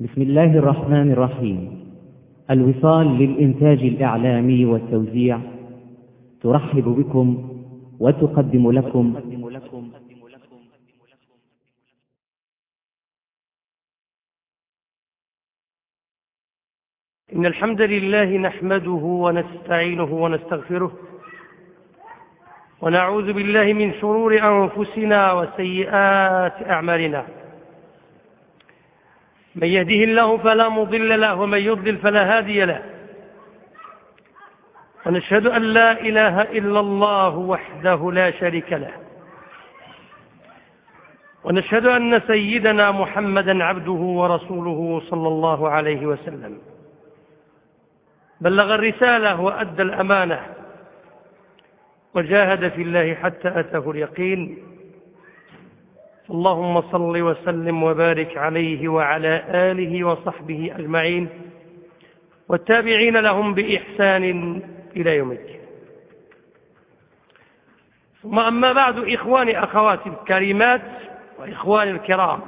بسم الله الرحمن الرحيم. الوصال للإنتاج الإعلامي والتوزيع ترحب بكم وتقدم لكم. إن الحمد لله نحمده ونستعينه ونستغفره ونعوذ بالله من شرور أنفسنا وسيئات أعمالنا. من يهده الله فلا مضل له ومن يضلل فلا هادي له. ونشهد أن لا إله إلا الله وحده لا شريك له. ونشهد أن سيدنا محمدا عبده ورسوله صلى الله عليه وسلم. بلغ الرسالة وأدى الأمانة. وجاهد في الله حتى أتاه اليقين. اللهم صل وسلم وبارك عليه وعلى آله وصحبه أجمعين. والتابعين لهم بإحسان إلى يوم الدين. ثم أما بعد إخواني أخواتي الكريمات وإخواني الكرام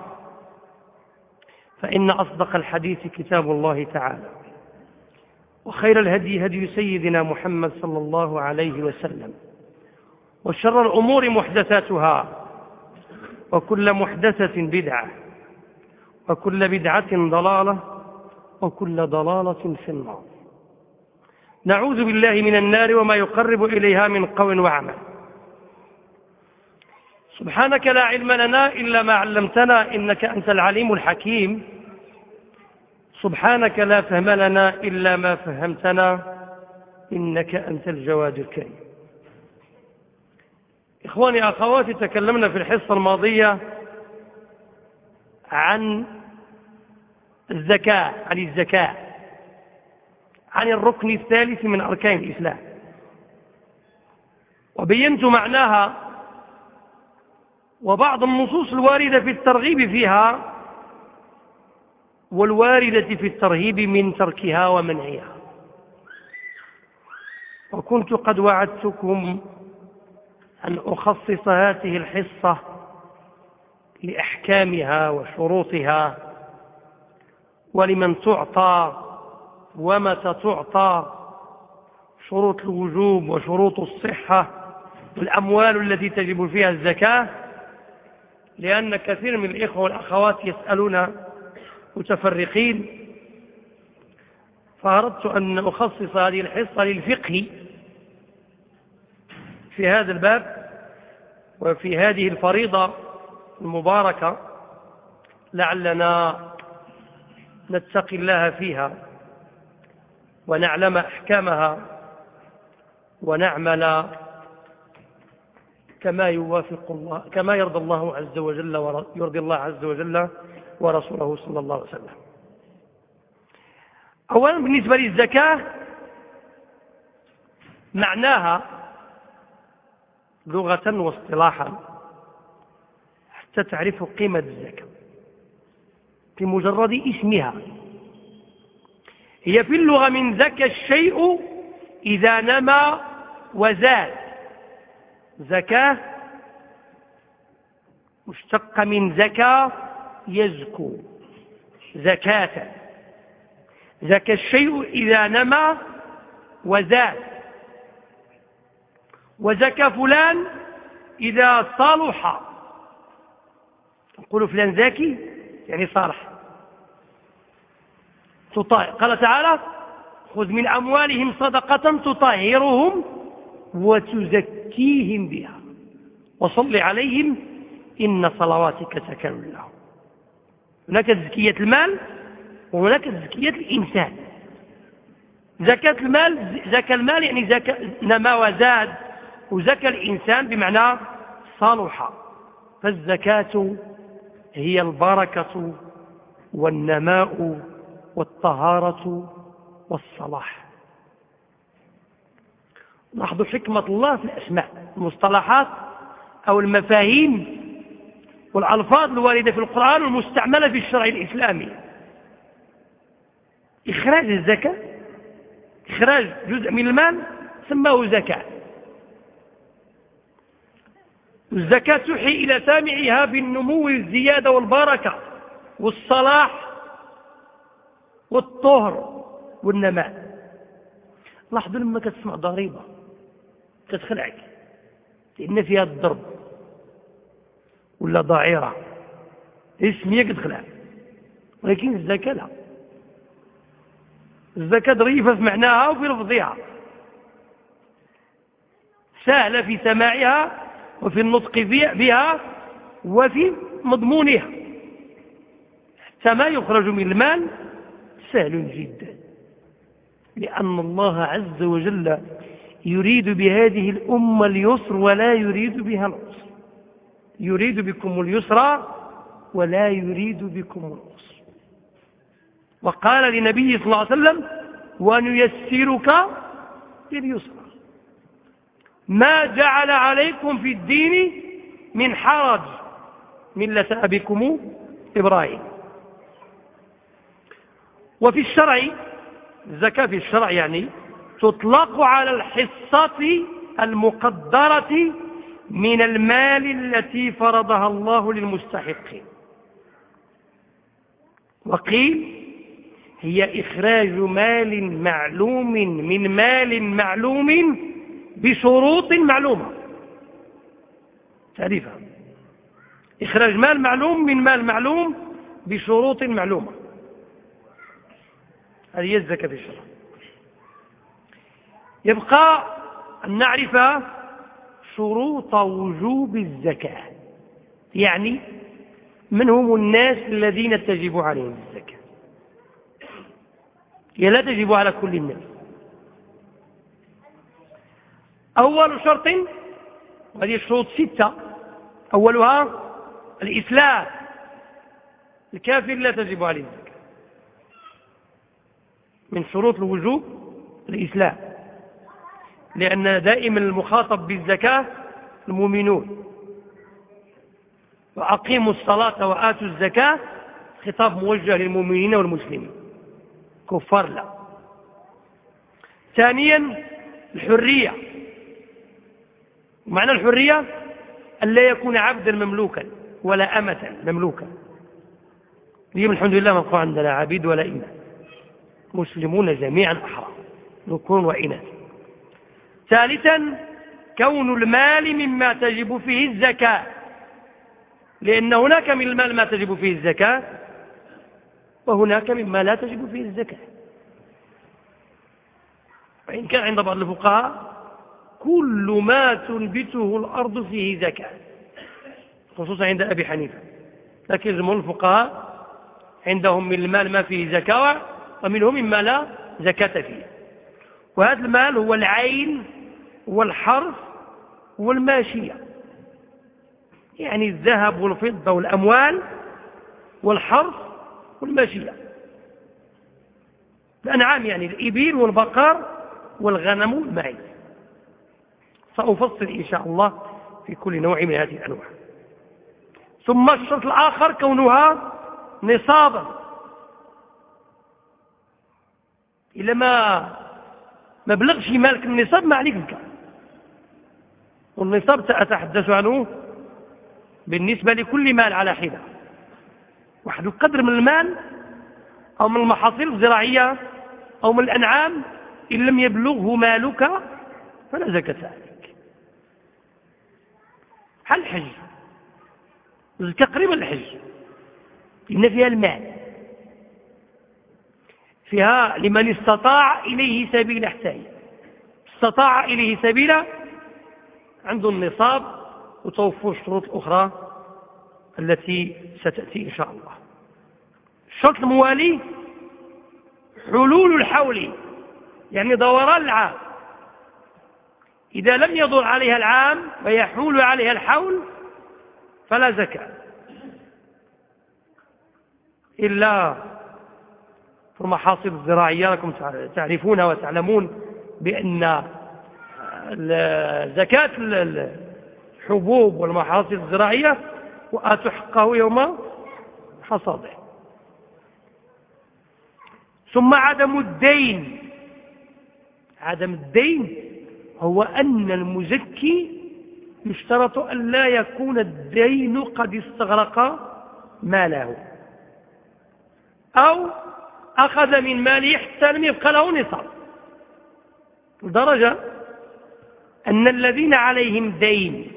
فإن أصدق الحديث كتاب الله تعالى وخير الهدي هدي سيدنا محمد صلى الله عليه وسلم وشر الأمور محدثاتها وكل محدثة بدعة وكل بدعة ضلالة وكل ضلالة في النار. نعوذ بالله من النار وما يقرب إليها من قول وعمل. سبحانك لا علم لنا إلا ما علمتنا إنك أنت العليم الحكيم. سبحانك لا فهم لنا إلا ما فهمتنا إنك أنت الجواد الكريم. إخواني أخواتي تكلمنا في الحصة الماضية عن الزكاة عن الزكاة عن الركن الثالث من أركان الإسلام. وبينت معناها وبعض النصوص الواردة في الترغيب فيها والواردة في الترهيب من تركها ومنعها. وكنت قد وعدتكم أن أخصص هذه الحصة لأحكامها وشروطها ولمن تعطى ومتى تعطى شروط الوجوب وشروط الصحة والأموال التي تجب فيها الزكاة لأن كثير من الإخوة والأخوات يسألون متفرقين فأردت أن أخصص هذه الحصة للفقه في هذا الباب وفي هذه الفريضة المباركة لعلنا نتقي الله فيها ونعلم أحكامها ونعمل كما يوافق الله كما يرضى الله عز وجل ويرضي الله عز وجل ورسوله صلى الله عليه وسلم. أولا بالنسبة للزكاة معناها لغة واصطلاحا حتى تعرف قيمة الزكاة. بمجرد اسمها. هي في اللغة من زكى الشيء إذا نمى وزاد. زكاة مشتق من زكاة يزكو. زكاة. زكى الشيء إذا نمى وزاد. وزكى فلان إذا صلح. نقول فلان زكي يعني صالح. قال تعالى خذ من أموالهم صدقة تطهرهم وتزكيهم بها. وصل عليهم إن صلواتك سكن لهم. هناك زكية المال وهناك زكية الإنسان. زكاة المال زكاة المال يعني زكاة نما وزاد. وزكى الإنسان بمعنى صلح فالزكاة هي البركة والنماء والطهارة والصلاح. لاحظوا حكمة الله في الأسماء المصطلحات أو المفاهيم والألفاظ الواردة في القرآن والمستعملة في الشرع الإسلامي. إخراج الزكاة إخراج جزء من المال سماه زكاة. الزكاة تحي إلى سامعها بالنمو والزيادة والبركة والصلاح والطهر والنماء. لاحظوا لما كتسمع ضريبة كتخلعك لأن فيها الضرب ولا ضعيرة اسمية كتخلع ولكن الزكاة لا. الزكاة ضريفة في معناها وفي لفظها. سهلة في سماعها وفي النطق بها وفي مضمونها. حتى ما يخرج من المال سهل جدا لأن الله عز وجل يريد بهذه الأمة اليسر ولا يريد بها العسر. يريد بكم اليسر ولا يريد بكم العسر. وقال لنبي صلى الله عليه وسلم ونيسرك لليسر. ما جعل عليكم في الدين من حرج ملة أبيكم إبراهيم. وفي الشرع الزكاة في الشرع يعني تطلق على الحصة المقدرة من المال التي فرضها الله للمستحقين. وقيل هي إخراج مال معلوم من مال معلوم بشروط معلومة. تعريفها. إخراج مال معلوم من مال معلوم بشروط معلومة. هذه هي الزكاة في الشرع. يبقى أن نعرف شروط وجوب الزكاة. يعني من هم الناس الذين تجب عليهم الزكاة؟ هي لا تجب على كل الناس. أول شرط وهذه الشروط ستة. أولها الإسلام. الكافر لا تجب عليه الزكاة من شروط الوجوب الإسلام. لأن دائما المخاطب بالزكاة المؤمنون. وأقيموا الصلاة وآتوا الزكاة خطاب موجه للمؤمنين والمسلمين. كفار لا. ثانيا الحرية. معنى الحرية أن لا يكون عبدا مملوكا ولا أمة مملوكا. اليوم الحمد لله ما بقى عندنا عبيد ولا إمام. مسلمون جميعا أحرار. ذكور وإناث. ثالثا كون المال مما تجب فيه الزكاة. لأن هناك من المال ما تجب فيه الزكاة وهناك مما لا تجب فيه الزكاة. وإن كان عند بعض الفقهاء كل ما تنبته الأرض فيه زكاة خصوصا عند أبي حنيفة. لكن الفقهاء عندهم من المال ما فيه زكاة ومنهم مما لا زكاة فيه. وهذا المال هو العين والحرث والماشية. يعني الذهب والفضة والأموال والحرث والماشية. الأنعام يعني الإبل والبقر والغنم والمعيز سأفصل إن شاء الله في كل نوع من هذه الأنواع. ثم الشرط الآخر كونها نصابا إلا ما ما بلغش مالك النصاب ما عليك الكلام والنصاب سأتحدث عنه بالنسبة لكل مال على حدة. واحد القدر من المال أو من المحاصيل الزراعية أو من الأنعام إن لم يبلغه مالك فلا زكاة عليك هل الحج. قريبة الحج. إن فيها المال. فيها لمن استطاع إليه سبيل حتى استطاع إليه سبيلا عنده النصاب وتوفر الشروط الأخرى التي ستأتي إن شاء الله. الشرط الموالي حلول الحول يعني دوران العام. إذا لم يدور عليها العام ويحول عليها الحول فلا زكاة. إلا في المحاصيل الزراعية لكم تعرفون وتعلمون بأن زكاة الحبوب والمحاصيل الزراعية وآتوا حقه يوم حصاده. ثم عدم الدين. عدم الدين هو أن المزكي يشترط أن لا يكون الدين قد استغرق ماله أو أخذ من ماله حتى لم يبقى له نصاب. لدرجة أن الذين عليهم دين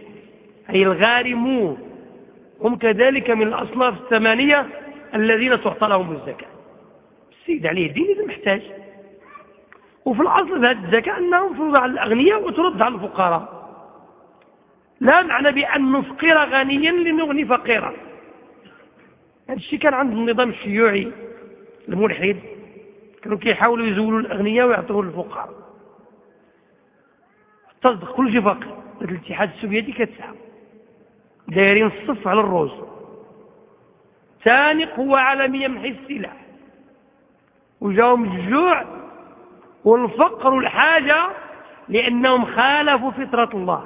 أي الغارمون هم كذلك من الأصناف الثمانية الذين تعطى لهم الزكاة. السيد عليه دين إذا محتاج. وفي الأصل في هذه الزكاة أنها مفروضة على الأغنياء وترد على الفقراء. لا معنى بأن نفقر غنيا لنغني فقيرا. هذا الشيء كان عند النظام الشيوعي الملحد. كانوا كيحاولوا يزولوا الأغنياء ويعطوه للفقراء. تصدق كل شيء فقير الاتحاد السوفيتي كتسعى. دايرين الصف على الروز ثاني قوة عالمية من حيث السلاح. وجاهم الجوع والفقر والحاجة لأنهم خالفوا فطرة الله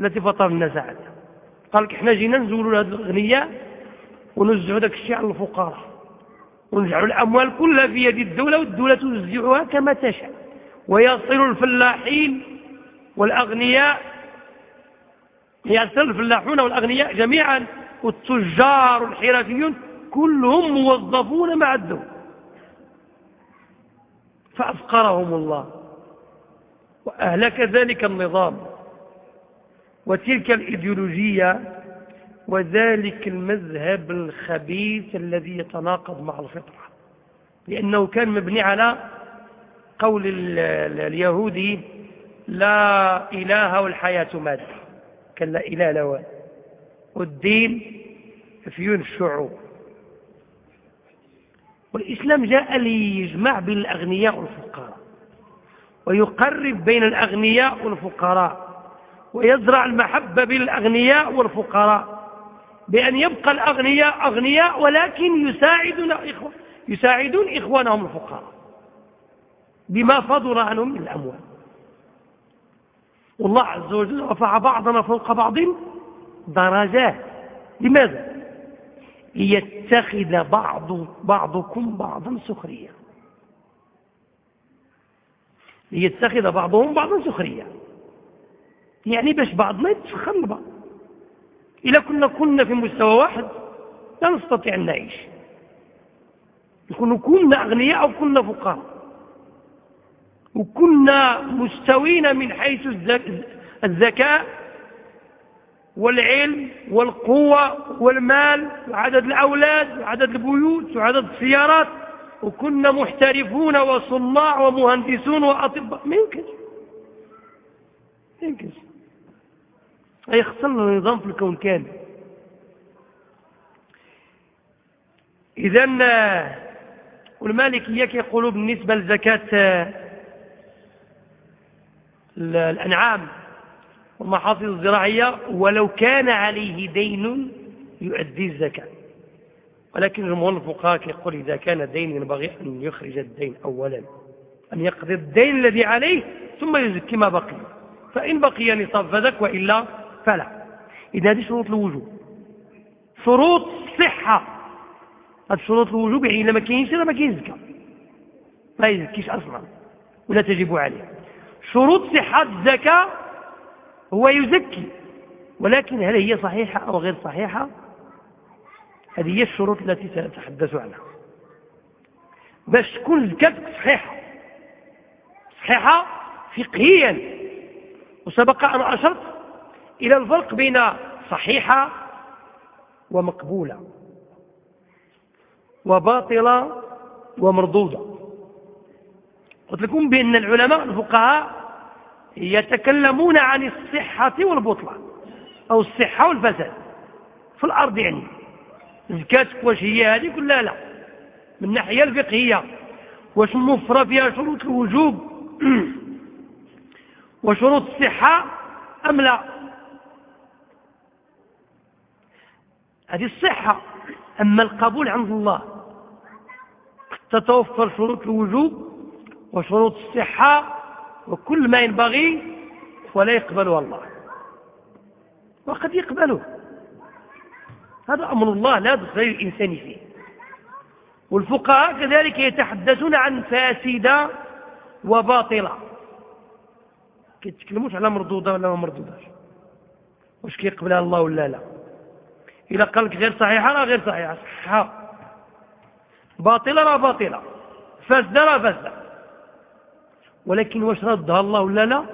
التي فطر الناس عليها قال لك إحنا جينا نزولوا لهذه الأغنياء ونوزعوا ذاك الشيء على الفقراء. ونجعلوا الأموال كلها في يد الدولة والدولة توزعها كما تشاء. ويصل الفلاحين والأغنياء يصل الفلاحون والأغنياء جميعا والتجار والحرفيون كلهم موظفون مع الدولة. فأفقرهم الله. وأهلك ذلك النظام. وتلك الإيديولوجية وذلك المذهب الخبيث الذي يتناقض مع الفطرة. لأنه كان مبني على قول اليهودي لا إله والحياة مادة. كان لا إله له. والدين فيون الشعوب والإسلام جاء ليجمع بين الأغنياء والفقراء ويقرب بين الأغنياء والفقراء ويزرع المحبة بين الأغنياء والفقراء بأن يبقى الأغنياء أغنياء ولكن يساعدون, إخوة يساعدون إخوانهم الفقراء بما فضل عنهم من الأموال. والله عز وجل رفع بعضنا فوق بعض درجات. لماذا؟ ليتخذ بعض بعضكم بعضا سخريا ليتخذ بعضهم بعضا سخريا يعني باش بعضنا يتسخر لبعض إذا كنا كنا في مستوى واحد لا نستطيع أن نعيش. نكون كنا أغنياء أو كنا فقراء. وكنا مستوين من حيث الذكاء والعلم والقوة والمال وعدد الأولاد وعدد البيوت وعدد السيارات. وكنا محترفون وصناع ومهندسون وأطباء. ما يمكنش ما يمكنش هيخسرنا نظام في الكون كامل. إذا والمالكية كيقولوا بالنسبة لزكاة الأنعام. والمحاصيل الزراعية ولو كان عليه دين يؤدي الزكاة. ولكن جمهور الفقهاء يقول إذا كان الدين ينبغي أن يخرج الدين أولا أن يقضي الدين الذي عليه ثم يزكي ما بقي. فإن بقي نصاب فذك وإلا فلا. إذا هذه شروط الوجوب. شروط الصحة هذه شروط الوجوب يعني إذا ما كاينش ما زكاة. ما يزكيش أصلا ولا تجب عليه. شروط صحة الزكاة هو يزكي. ولكن هل هي صحيحة أو غير صحيحة؟ هذه هي الشروط التي سأتحدث عنها. باش تكون زكاتك صحيحة. صحيحة فقهيا. وسبق أن أشرت إلى الفرق بين صحيحة ومقبولة. وباطلة ومردودة. قلت لكم بأن العلماء الفقهاء يتكلمون عن الصحة والبطلان أو الصحة والفساد في الأرض يعني. زكاتك واش هي هذه كلها لا؟ من الناحية الفقهية. واش موفرة فيها شروط الوجوب؟ وشروط الصحة أم لا؟ هذه الصحة. أما القبول عند الله تتوفر شروط الوجوب وشروط الصحة وكل ما ينبغي ولا يقبله الله وقد يقبله هذا أمر الله لا دخل الإنسان فيه. والفقهاء كذلك يتحدثون عن فاسدة وباطلة كيتكلموش على مردودة ولا ما مردوداش. واش كيقبلها الله ولا لا؟ إذا قال لك غير صحيحة لا غير صحيحة. صحيحة. باطلة لا باطلة. فاسد راه فاسد ولكن واش ردها الله ولا لا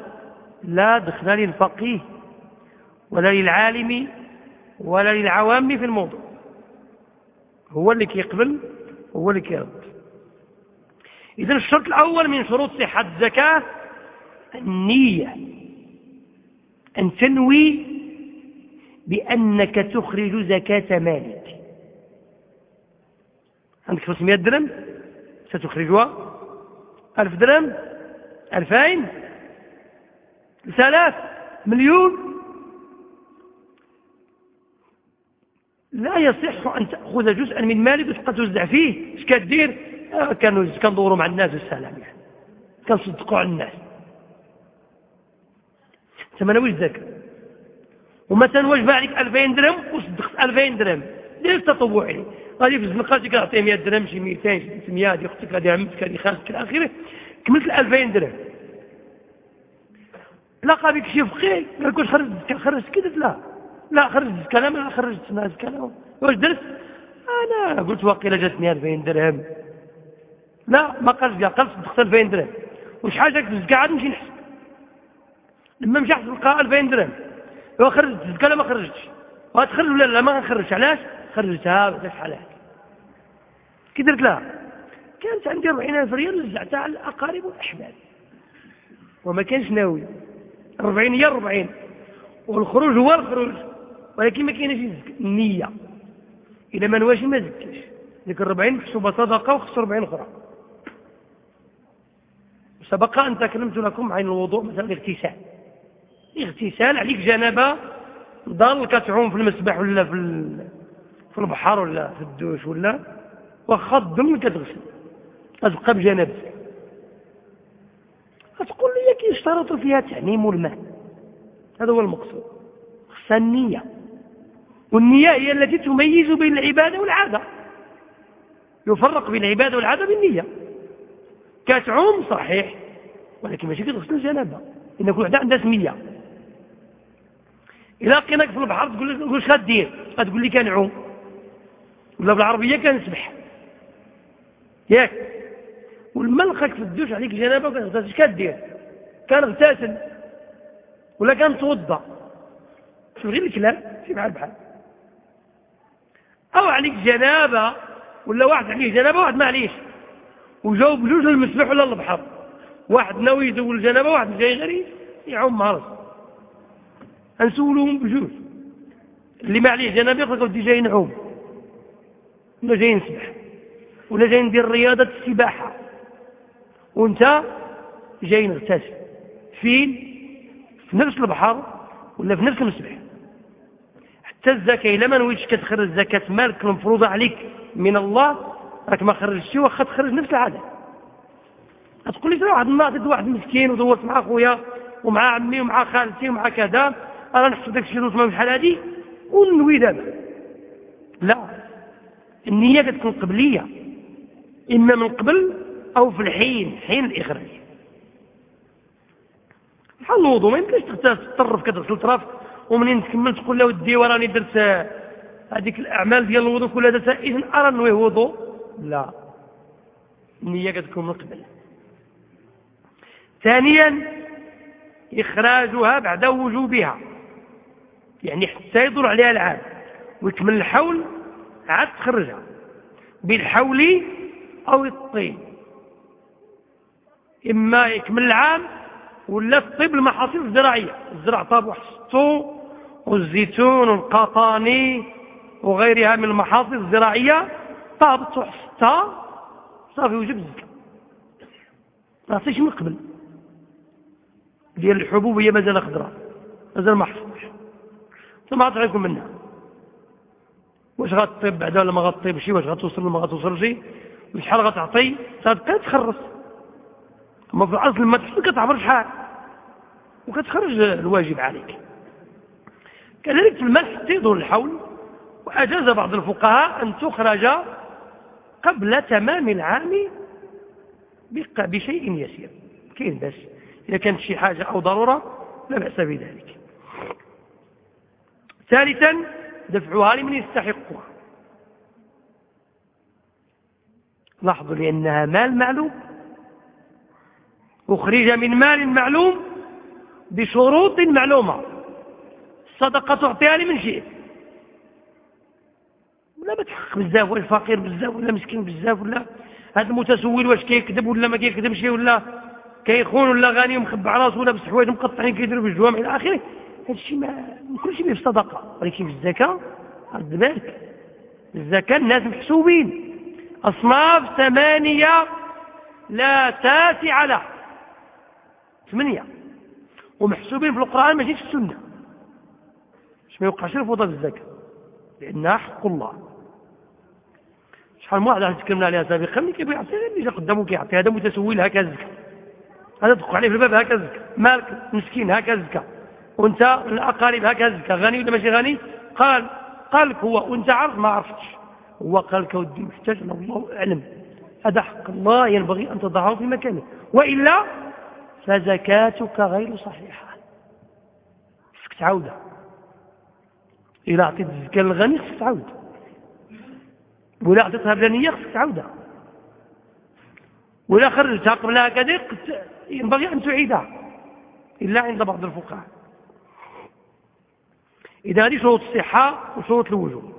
لا دخل للفقيه ولا للعالم ولا للعوام في الموضوع. هو اللي كيقبل هو اللي كيرد. إذا الشرط الأول من شروط صحة الزكاة النية أن تنوي بأنك تخرج زكاة مالك. عندك 500 درهم؟ ستخرجها؟ ألف درهم؟ ألفين؟ ثلاث مليون؟ لا يصح أن تأخذ جزءا من مالك وتبقى توزع فيه. اش كدير آه، كانوا كندوروا مع الناس والسلام يعني. كنصدقوا على الناس. ثم نوي الزكاه ومثلا واجب عليك 2000 درهم وصدقت 2000 درهم. دير تطوعي؟ غادي في الزنقه تجيك تعطيه 100 درهم شي 200 شي 300 هذه أختك هذه عمتك هذه خالتك إلى آخره. كملت ال 2000 درهم. تلاقى بك شي فقيه قال لك خرجت الزكاه خرجت كذا لا. لا خرجت الزكاه لا ما خرجت ما الزكاه واش درت؟ أنا قلت واقيلا جاتني 2000 درهم. لا ما قالش قال قال صدقت 2000 درهم. وش حاجة في الزكاه عاد نمشي نحسب. لما مشى حسب لقى 2000 درهم. هو خرجت الزكاه لا ما خرجتش. وغتخرج ولا لا؟ ما نخرجش علاش؟ خرجتها شحال هكا كي درت لها. كانت عندي 40000 ريال وزعتها على الأقارب والاحباب وما كانش ناوي. 40 هي 40 والخروج هو الخروج. ولكن ما كاينش النيه اذا ما نواش ما زكاش. ديك 40 محسوبة صدقة وخص 40 أخرى. سبق أن تكلمت لكم عن الوضوء مثلا الاغتسال. اغتسال عليك جنابة ضل كتعوم في المسبح ولا في البحر ولا في الدوش ولا الدم كتغسل. غتبقى بجنابتك غتقول لي كيشترط فيها تعميم الماء هذا هو المقصود. خصها النية. والنية هي التي تميز بين العبادة والعادة. يفرق بين العبادة والعادة بالنية. كتعوم صحيح ولكن ماشي كتغسل الجنابة. إن كل واحدة عندها سمية. إذا لقيناك في البحر تقول لك واش غدير غتقول لي كنعوم. ولا بالعربية كنسبح. ياك. ولما لقاك في الدوش عليك جنابة وكتغتسل اش كدير كنغتسل ولا كنتوضا شوف غير الكلام. شي بحال بحال. أو عليك جنابة ولا واحد عليه جنابة واحد ما عليهش وجاوب بجوج للمسبح ولا للبحر واحد ناوي يدول الجنابه واحد جاي غير يعوم مع راسه غنسولوهم بجوج. اللي ما عليه جنابة يقول لك ودي جاي نعوم. ولا جاي نسبح. ولا جاي ندير رياضة السباحة. وانت جاي نغتسل. فين؟ في نفس البحر ولا في نفس المسبح. حتى الزكاة إلا ما نويتش كتخرج زكاة مالك المفروضه عليك من الله راك ما خرجتش واخا تخرج نفس العدد تقول لي واحد الناضد واحد مسكين ودورت مع خويا ومع عمي ومع خالتي ومع كذا أنا نحسب داك الشيء ما بشحال هادي ونوي دابا. لا النية كتكون قبلية. إما من قبل أو في الحين حين الإخراج. بحال الوضوء ما يمكنش تطرف كتغسل طرف ومنين تكمل تقول له ودي وراني درت هذيك الأعمال ديال الوضوء كلها درتها اذا أرى نويه وضوء لا. النية كتكون من قبل. ثانيا إخراجها بعد وجوبها. يعني حتى يدور عليها العام ويكمل الحول عاد تخرجها بالحول أو الطين. إما يكمل العام ولا الطيب المحاصيل الزراعية. الزرع طاب وحصتو والزيتون والقطاني وغيرها من المحاصيل الزراعية. طابت وحصتها صافي وجب الزكاة ما عطيش من قبل. ديال الحبوب هي مازال خضراء مازال ما حصلش ثم عطيكم منها. واش غطيب بعدا ولا ما غطيبش واش غتوصل ولا ما غتوصلش؟ وشحال غتعطي؟ تبقى تخرص. أما في الأصل ما تحصل كتعبر شحال؟ وكتخرج الواجب عليك. كذلك في المسح تيدور الحول وأجاز بعض الفقهاء أن تخرج قبل تمام العام بشيء يسير. كاين بس إذا كانت شي حاجة أو ضرورة لا بأس بذلك. ثالثا دفعها لمن يستحقها. لاحظوا لأنها مال معلوم. أخرج من مال معلوم بشروط معلومة. الصدقة تعطيها لمن شئت. ولا بتحقق بزاف ولا فقير بزاف ولا مسكين بزاف ولا هذا المتسول واش كيكذب ولا ما كيكذبش ولا كيخون ولا غني ومخبع راسه ولا بس حوايج مقطعين كيديروا بالجوامع إلى آخره. هذا الشيء ما كل شيء في الصدقه ولكن في الزكاه رد بالك الزكاه الناس محسوبين. أصناف ثمانية لا تاسع له. ثمانية. ومحسوبين في القرآن ماشي في السنة. باش ما يوقعش الفوضى في الزكاه لانها حق الله. شحال من واحد تكلمنا عليها سابقا ملي كيبغي يعطي اللي قدامه كيعطي. هذا متسول هكا الزكاه هذا تدخل عليه في الباب هكا الزكاه مالك مسكين هكا الزكاه وانت الأقارب هكا الزكاه غني ولا ماشي غني؟ قال قال لك هو وانت عارف ما عرفتش. هو قال لك ودي محتاج الله أعلم. هذا حق الله ينبغي أن تضعه في مكانه. وإلا فزكاتك غير صحيحة. خصك تعاودها إلى أعطيت الزكاة للغني خصك تعاود ولا أعطيتها بلا نيه خصك تعاودها ولا خرجتها قبل هكذا ينبغي أن تعيدها. إلا عند بعض الفقهاء. إذا هذه شروط الصحة وشروط الوجوب.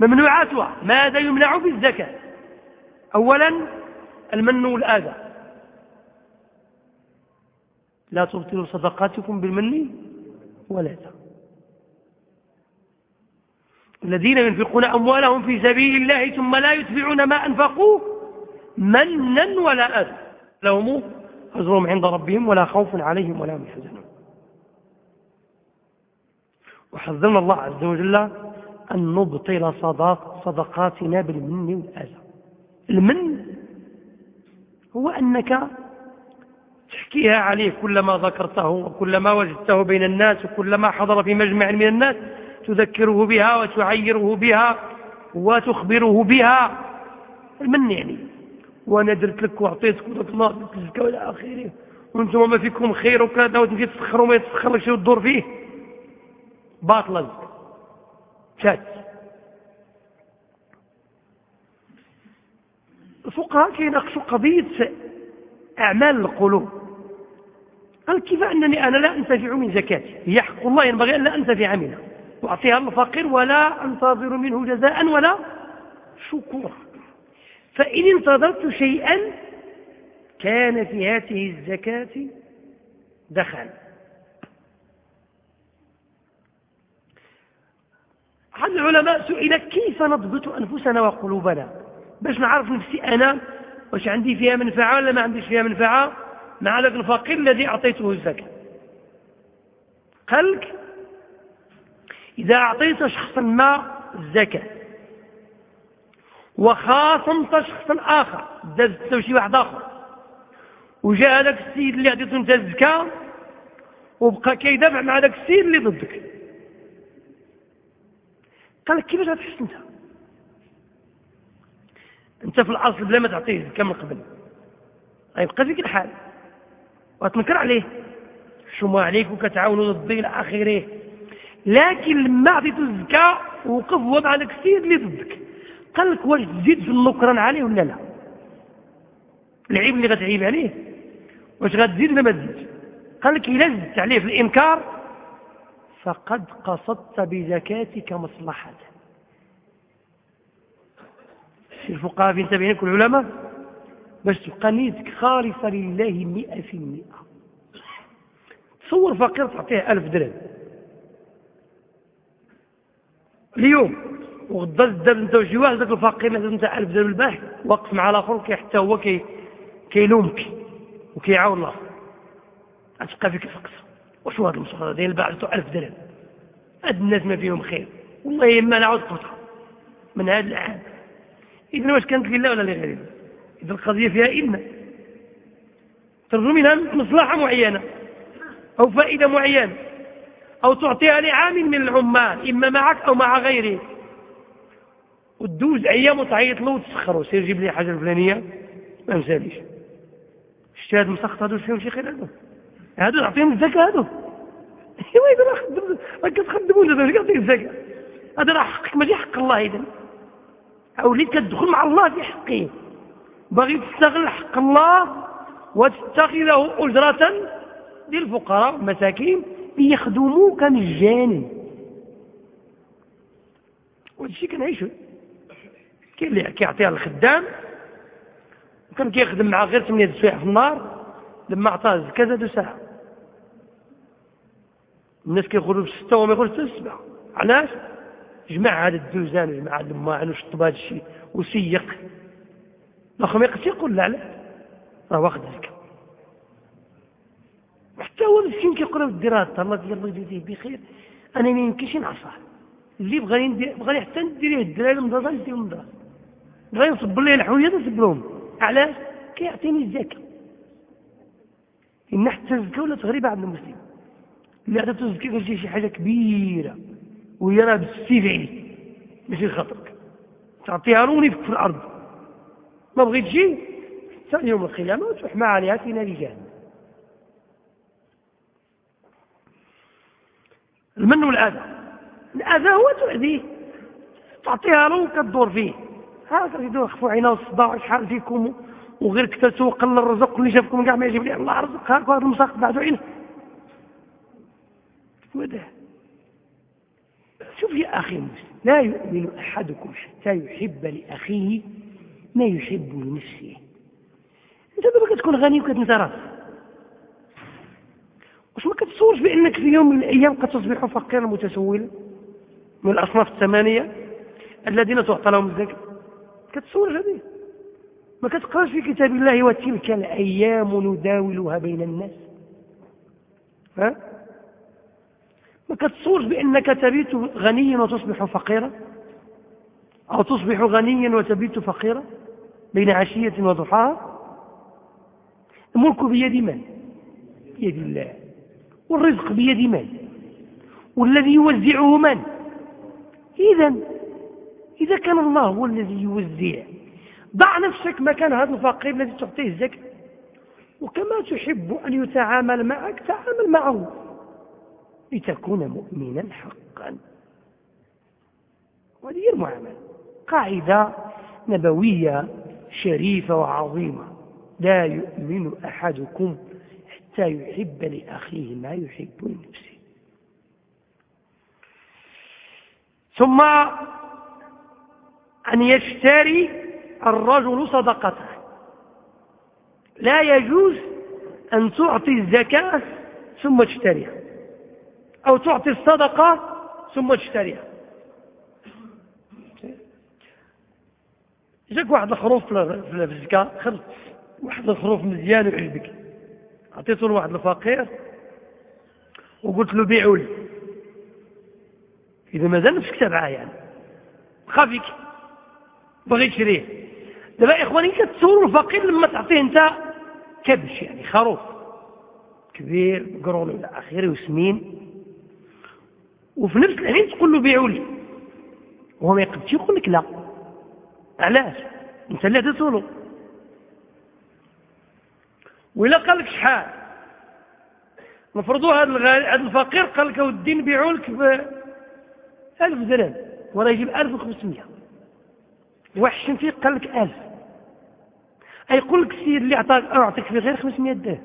ممنوعاتها. ماذا يمنع بالزكاة؟ اولا المن والآذى. لا تبطلوا صدقاتكم بالمن والاذى الذين ينفقون أموالهم في سبيل الله ثم لا يتبعون ما أنفقوا منا ولا أذى. لهم أجرهم عند ربهم ولا خوف عليهم ولا هم يحزنون. وحذرنا الله عز وجل أن نبطل صداق صدقاتنا بالمن والأذى. المن هو أنك تحكيها عليه كلما ذكرته وكلما وجدته بين الناس وكلما حضر في مجمع من الناس تذكره بها وتعيره بها وتخبره بها. المن يعني؟ وأنا درت لك وعطيتك درت الزكاه وإلى آخره. وأنتم ما فيكم خير وكذا وتمشي تسخر وما يتسخر لك شي وتدور فيه. الزكاه شات الفقهاء كيناقشوا قضية أعمال القلوب. قال كيف أنني أنا لا أنتفع من زكاتي هي حق الله ينبغي أن لا أنتفع منها. وأعطيها الفقير ولا أنتظر منه جزاء ولا شكورا. فإن انتظرت شيئا كان في هذه الزكاة دخل. أحد العلماء سئل كيف نضبط أنفسنا وقلوبنا؟ باش نعرف نفسي أنا واش عندي فيها منفعة ولا ما عنديش فيها منفعة؟ مع ذاك الفقير الذي أعطيته الزكاة. قالك إذا أعطيت شخصا ما الزكاة. وخاصمت شخصا آخر دازت شي واحد آخر. وجاء هذاك السيد اللي عطيته أنت الزكاة وبقى كيدافع مع هذاك السيد اللي ضدك. قال لك كيفاش غتحس أنت؟ أنت في الأصل بلا ما تعطيه الزكاة من قبل. غيبقى فيك الحال. وتنكر عليه. شو عليك وكتعاونوا ضدي إلى اخره لكن لما عطيته الزكاة وقف مع داك السيد اللي ضدك. قال لك واش تزيد في النكران عليه ولا لا؟ العيب اللي غتعيب عليه. واش غتزيد ولا ما تزيدش؟ قال لك إلا زدت عليه في الإنكار فقد قصدت بزكاتك مصلحة. الفقهاء في تابعينك العلماء باش تبقى نيتك خالصة لله مئة في المئة. تصور فقير تعطيه ألف درهم. اليوم وغدا زداد انت وشي واحد ذاك الفقير اللي انت عارف درهم البارح واقف مع الآخر حتى هو كي كيلومك وكيعاون الآخر. غتبقى فيك الفقس واش هذا المصغر ديال عطيتو 1000 درهم. هاد الناس ما فيهم خير. والله إما نعاود قطعة. من هذا العام. اذا واش كانت لله ولا لغير الله إذا القضية فيها إن. ترجو منها مصلحة معينة أو فائدة معينة أو تعطيها لعامل من العمال إما معك أو مع غيره وتدوز أيام وتعيط له وتسخره. سير جيب لي حاجة الفلانية. ما مساليش شتي هاد مسخط هادو فيهم شي خير هادو هادو نعطيهم الزكاة هادو ايوا إذا راه خدم راه كتخدموا هذا كيعطيك الزكاة؟ هذا راه حقك ماشي حق الله إذا أو اللي كتدخل مع الله في حقه. باغي تستغل حق الله وتتخذه أجرة للفقراء والمساكين ليخدموك مجانا وهذا الشيء كنعيشو. كاين اللي كيعطيها للخدام وكان كيخدم معاه غير 8 سوايع في النهار لما عطاه زكاه زادو ساعة. الناس كيخرجوا بستة وما يخرجوا حتى السبعة علاش؟ جمع هذا الدوزان وجمع هذا الماعن وشطب هذا الشيء وسيق. الآخر ما يقدرش يقول لا علاش راه واخد زكاه حتى هو مسكين كيقول له دير هذا الله الله يجزيه بخير. أنا ما يمكنش نعصاه اللي بغاني ندير بغاني حتى ندير الدراري المدرسة ندير المدرسة بغاني نصب ليه الحويات نصب لهم. علاش كيعطيني الزكاة. إن حتى الزكاة ولا غريبه عند المسلم. اللي عطاتو الزكاة كتجي شي حاجة كبيرة. وهي راه بالسيف عليك ماشي خاطرك تعطيها ونفك في الأرض. ما بغيتش حتى يوم القيامة وتحمى عليها في نار جهنم. المن والأذى. الأذى هو تؤذيه تعطيها له وكتدور فيه. هذا يدور خفوا عينه والصداع شحال فيكم وغير كتلتو وقل الرزق واللي شافكم كاع ما يجيب لي الله رزق. هاك وهذا المساق بعدو عينه. وده شوف يا أخي المسلم لا يؤمن أحدكم حتى يحب لأخيه ما يحب لنفسه انت دابا كتكون غني وكتنترف واش ما كتصورش بأنك في يوم من الأيام قد تصبح فقيرا متسولا من الأصناف الثمانية الذين تعطى لهم الزكاة؟ كتصور هذه؟ ما كتقراش في كتاب الله وتلك الأيام نداولها بين الناس؟ ها؟ ما كتصورش بأنك تبيت غنيا وتصبح فقيرا؟ أو تصبح غنيا وتبيت فقيرا؟ بين عشية وضحاها الملك بيد من؟ بيد الله. والرزق بيد من؟ والذي يوزعه من؟ إذا إذا كان الله هو الذي يوزع. ضع نفسك مكان هذا الفقير الذي تعطيه الزكاة. وكما تحب أن يتعامل معك تعامل معه لتكون مؤمنا حقا. وهذه هي المعاملة. قاعدة نبوية شريفة وعظيمة. لا يؤمن أحدكم حتى يحب لأخيه ما يحب لنفسه. ثم أن يشتري الرجل صدقته. لا يجوز أن تعطي الزكاة ثم تشتريها أو تعطي الصدقة ثم تشتريها. جاك واحد الخروف في الزكاة خلص واحد الخروف مزيان ويعجبك عطيته لواحد الفقير وقلت له بيعوا لي. إذا مازال نفسك تبعه يعني. خافيك. بغي تشريه دابا إخواني كتصوروا الفقير لما تعطيه أنت كبش يعني خروف. كبير قرون إلى آخره وسمين. وفي نفس الحين تقول له بيعوا لي. وهو ما يقدش يقول لك لا. علاش؟ انت اللي له وإلا قال لك شحال؟ نفرضوا هذا الفقير قال لك ودي نبيعوا لك ب 1000 درهم وراه يجيب 1500 واحد فيه قال لك 1000 يقول لك السيد اللي عطاك اعطيك فيه غير 500 درهم.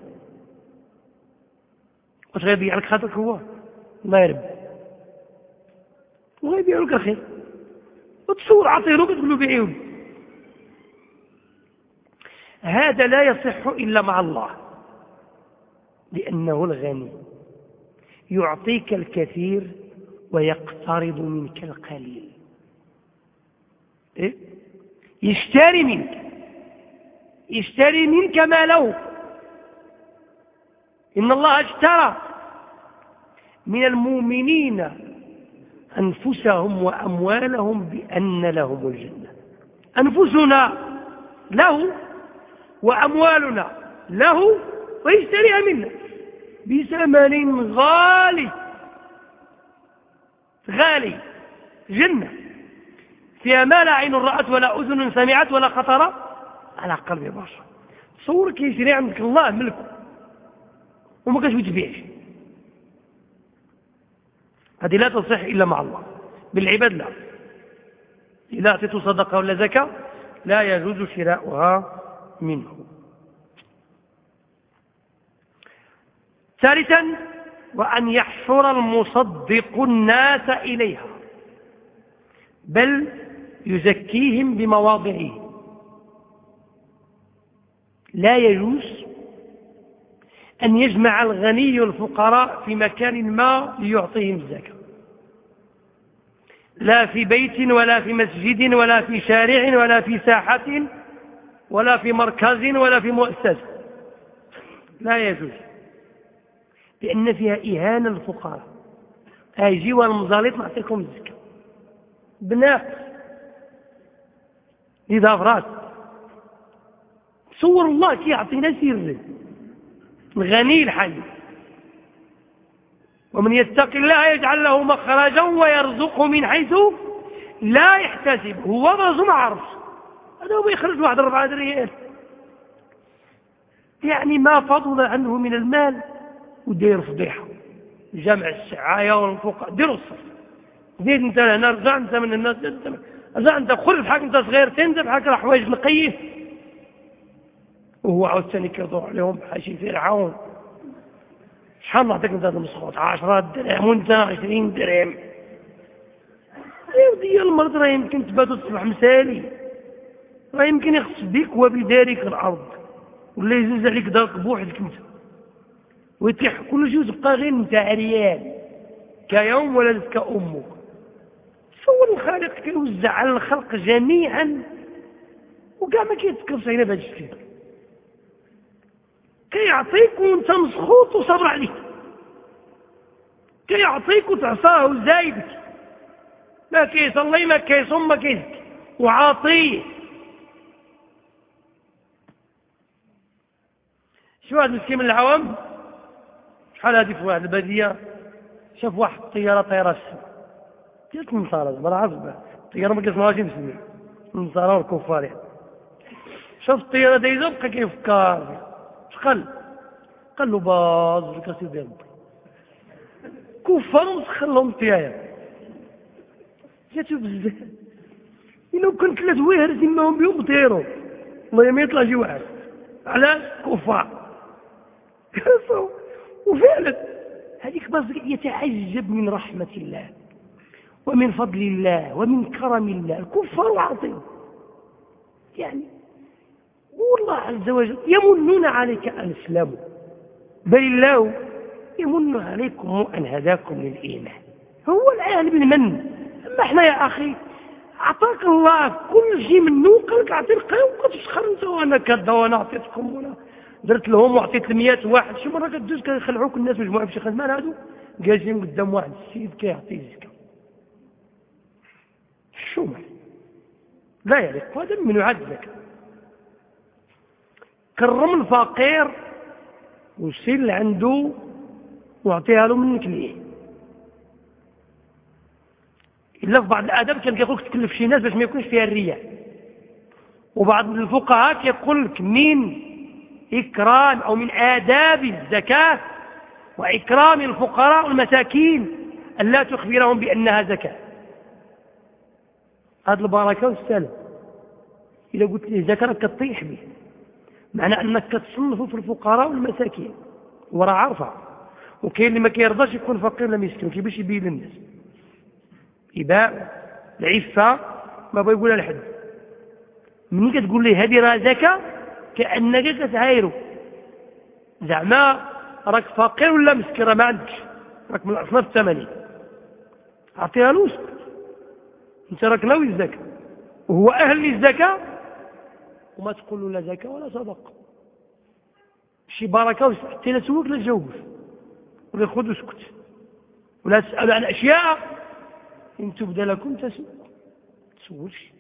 واش غيبيع لك؟ خاطرك هو. الله يرب وغيبيع لك الخير. وتصور عطيه له تقول له بيعيه هذا لا يصح إلا مع الله. لأنه الغني. يعطيك الكثير ويقترض منك القليل. إيه؟ يشتري منك. يشتري منك ماله. إن الله اشترى. من المؤمنين أنفسهم وأموالهم بأن لهم الجنة. أنفسنا له وأموالنا له ويشتريها منا بثمن غالي غالي جنة. فيها ما لا عين رأت ولا أذن سمعت ولا خطر على قلب بشر. تصور يشري عندك الله ملكه وما كاش بتبيعش هذه لا تصح إلا مع الله. بالعباد لا. إذا أعطيته صدقة ولا زكاة لا يجوز شراؤها منه. ثالثا وأن يحشر المصدق الناس إليها. بل يزكيهم بمواضعه. لا يجوز أن يجمع الغني الفقراء في مكان ما ليعطيهم الزكاة. لا في بيت ولا في مسجد ولا في شارع ولا في ساحة ولا في مركز ولا في مؤسسة. لا يجوز لأن فيها إهانة للفقراء. أيجي والمزالط نعطيكم الزكاة. بناقص إذا فرات صور الله كي يعطينا سر الغني الحي. ومن يتق الله يجعل له مخرجا ويرزقه من حيث لا يحتسب. هو برز ما عرفش هذا هو يخرج واحد أربعة ريال. يعني ما فضل عنه من المال. ودير فضيحة. جمع السعاية والفقراء. ديروا الصف زيد انت هنا رجع انت من الناس. رجع انت خرج بحاجة انت صغير تنزل بحاجة حوايج نقيه وهو عاوز ثاني كيضوع عليهم حاشي فرعون. شحال نعطيك انت المسخوط؟ 10 درهم وانت 20 درهم. يا المرض راه يمكن تبات تصبح مسالي. راه يمكن يخص بك وبدارك الأرض. ولا يزوز عليك دارك بوحدك انت. ويتيح كل شيء وتبقى غير انت عريان. كيوم ولدتك كأمك. شو الخالق كيوزع على الخلق جميعا. وكاع ما كيتذكرش هنا بهذا الشيء كيعطيك وانت مسخوط وصبر عليك. كيعطيك وتعصاه وزايدك. ما كيصلي ما كيصوم ما كيزكي وعاطيه شو هذا المسكين من العوام؟ شحال هذه في واحد البادية؟ شاف واحد الطيارة طايرة السماء. قلت النصارى ما عارف الطيارة ما كيسمعوهاش المسلمين النصارى والكفار يعني. شاف الطيارة دايزة بقى كيفكر. قال قال له باز في كاسير ديال كفار ومسخر لهم طيايا جاتو بزاف. إلا كنت ثلاث واهر زماهم بهم طيروا الله ما يطلع شي واحد. علاش كفار. وفعلا. هذيك باز يتعجب من رحمة الله ومن فضل الله ومن كرم الله. الكفار عظيم يعني والله عز وجل يمنون عليك أن اسلموا بل الله يمن عليكم أن هداكم للإيمان. هو الآن بالمن أما إحنا يا أخي أعطاك الله كل شيء منه قال لك أعطي القيم وكتفخر أنت وأنا كذا وأنا أعطيتكم وأنا درت لهم وعطيت ل واحد. شي مرة كدوز كيخلعوك الناس مجموعة في شي خدمة هادو جالسين قدام واحد السيد كيعطي الزكاة شو لا يليق هذا من زكاة. كرم الفقير وسيل عنده واعطيها له منك ليه. إلا في بعض الآداب كان كيقول لك تكلف شي ناس باش ما يكونش فيها الرياء. وبعض الفقهاء كيقول لك من إكرام أو من آداب الزكاة وإكرام الفقراء والمساكين أن لا تخبرهم بأنها زكاة. هذه البركة والسلام. إذا قلت لي زكاة كتطيح به معنى أنك كتصنفوا في الفقراء والمساكين. وراه عارفة وكاين اللي ما كيرضاش يكون فقير ولا مسكين كيفاش يبين للناس يباع العفة ما بغى يقولها لحد. ملي كتقول ليه هذه راه زكاة كأنك كتعايرو. زعما راك فقير ولا مسكين؟ راه ما عندكش. راك من الأصناف الثمانية. أعطيها له أنت راك ناوي الزكاة وهو أهل للزكاة وما تقول لا زكاة ولا صدقة. شي بركة حتى لا تسوق لا تجاوبش ولا خذ واسكت. ولا تسأل عن أشياء. إن تبدى لكم تسوق تسولش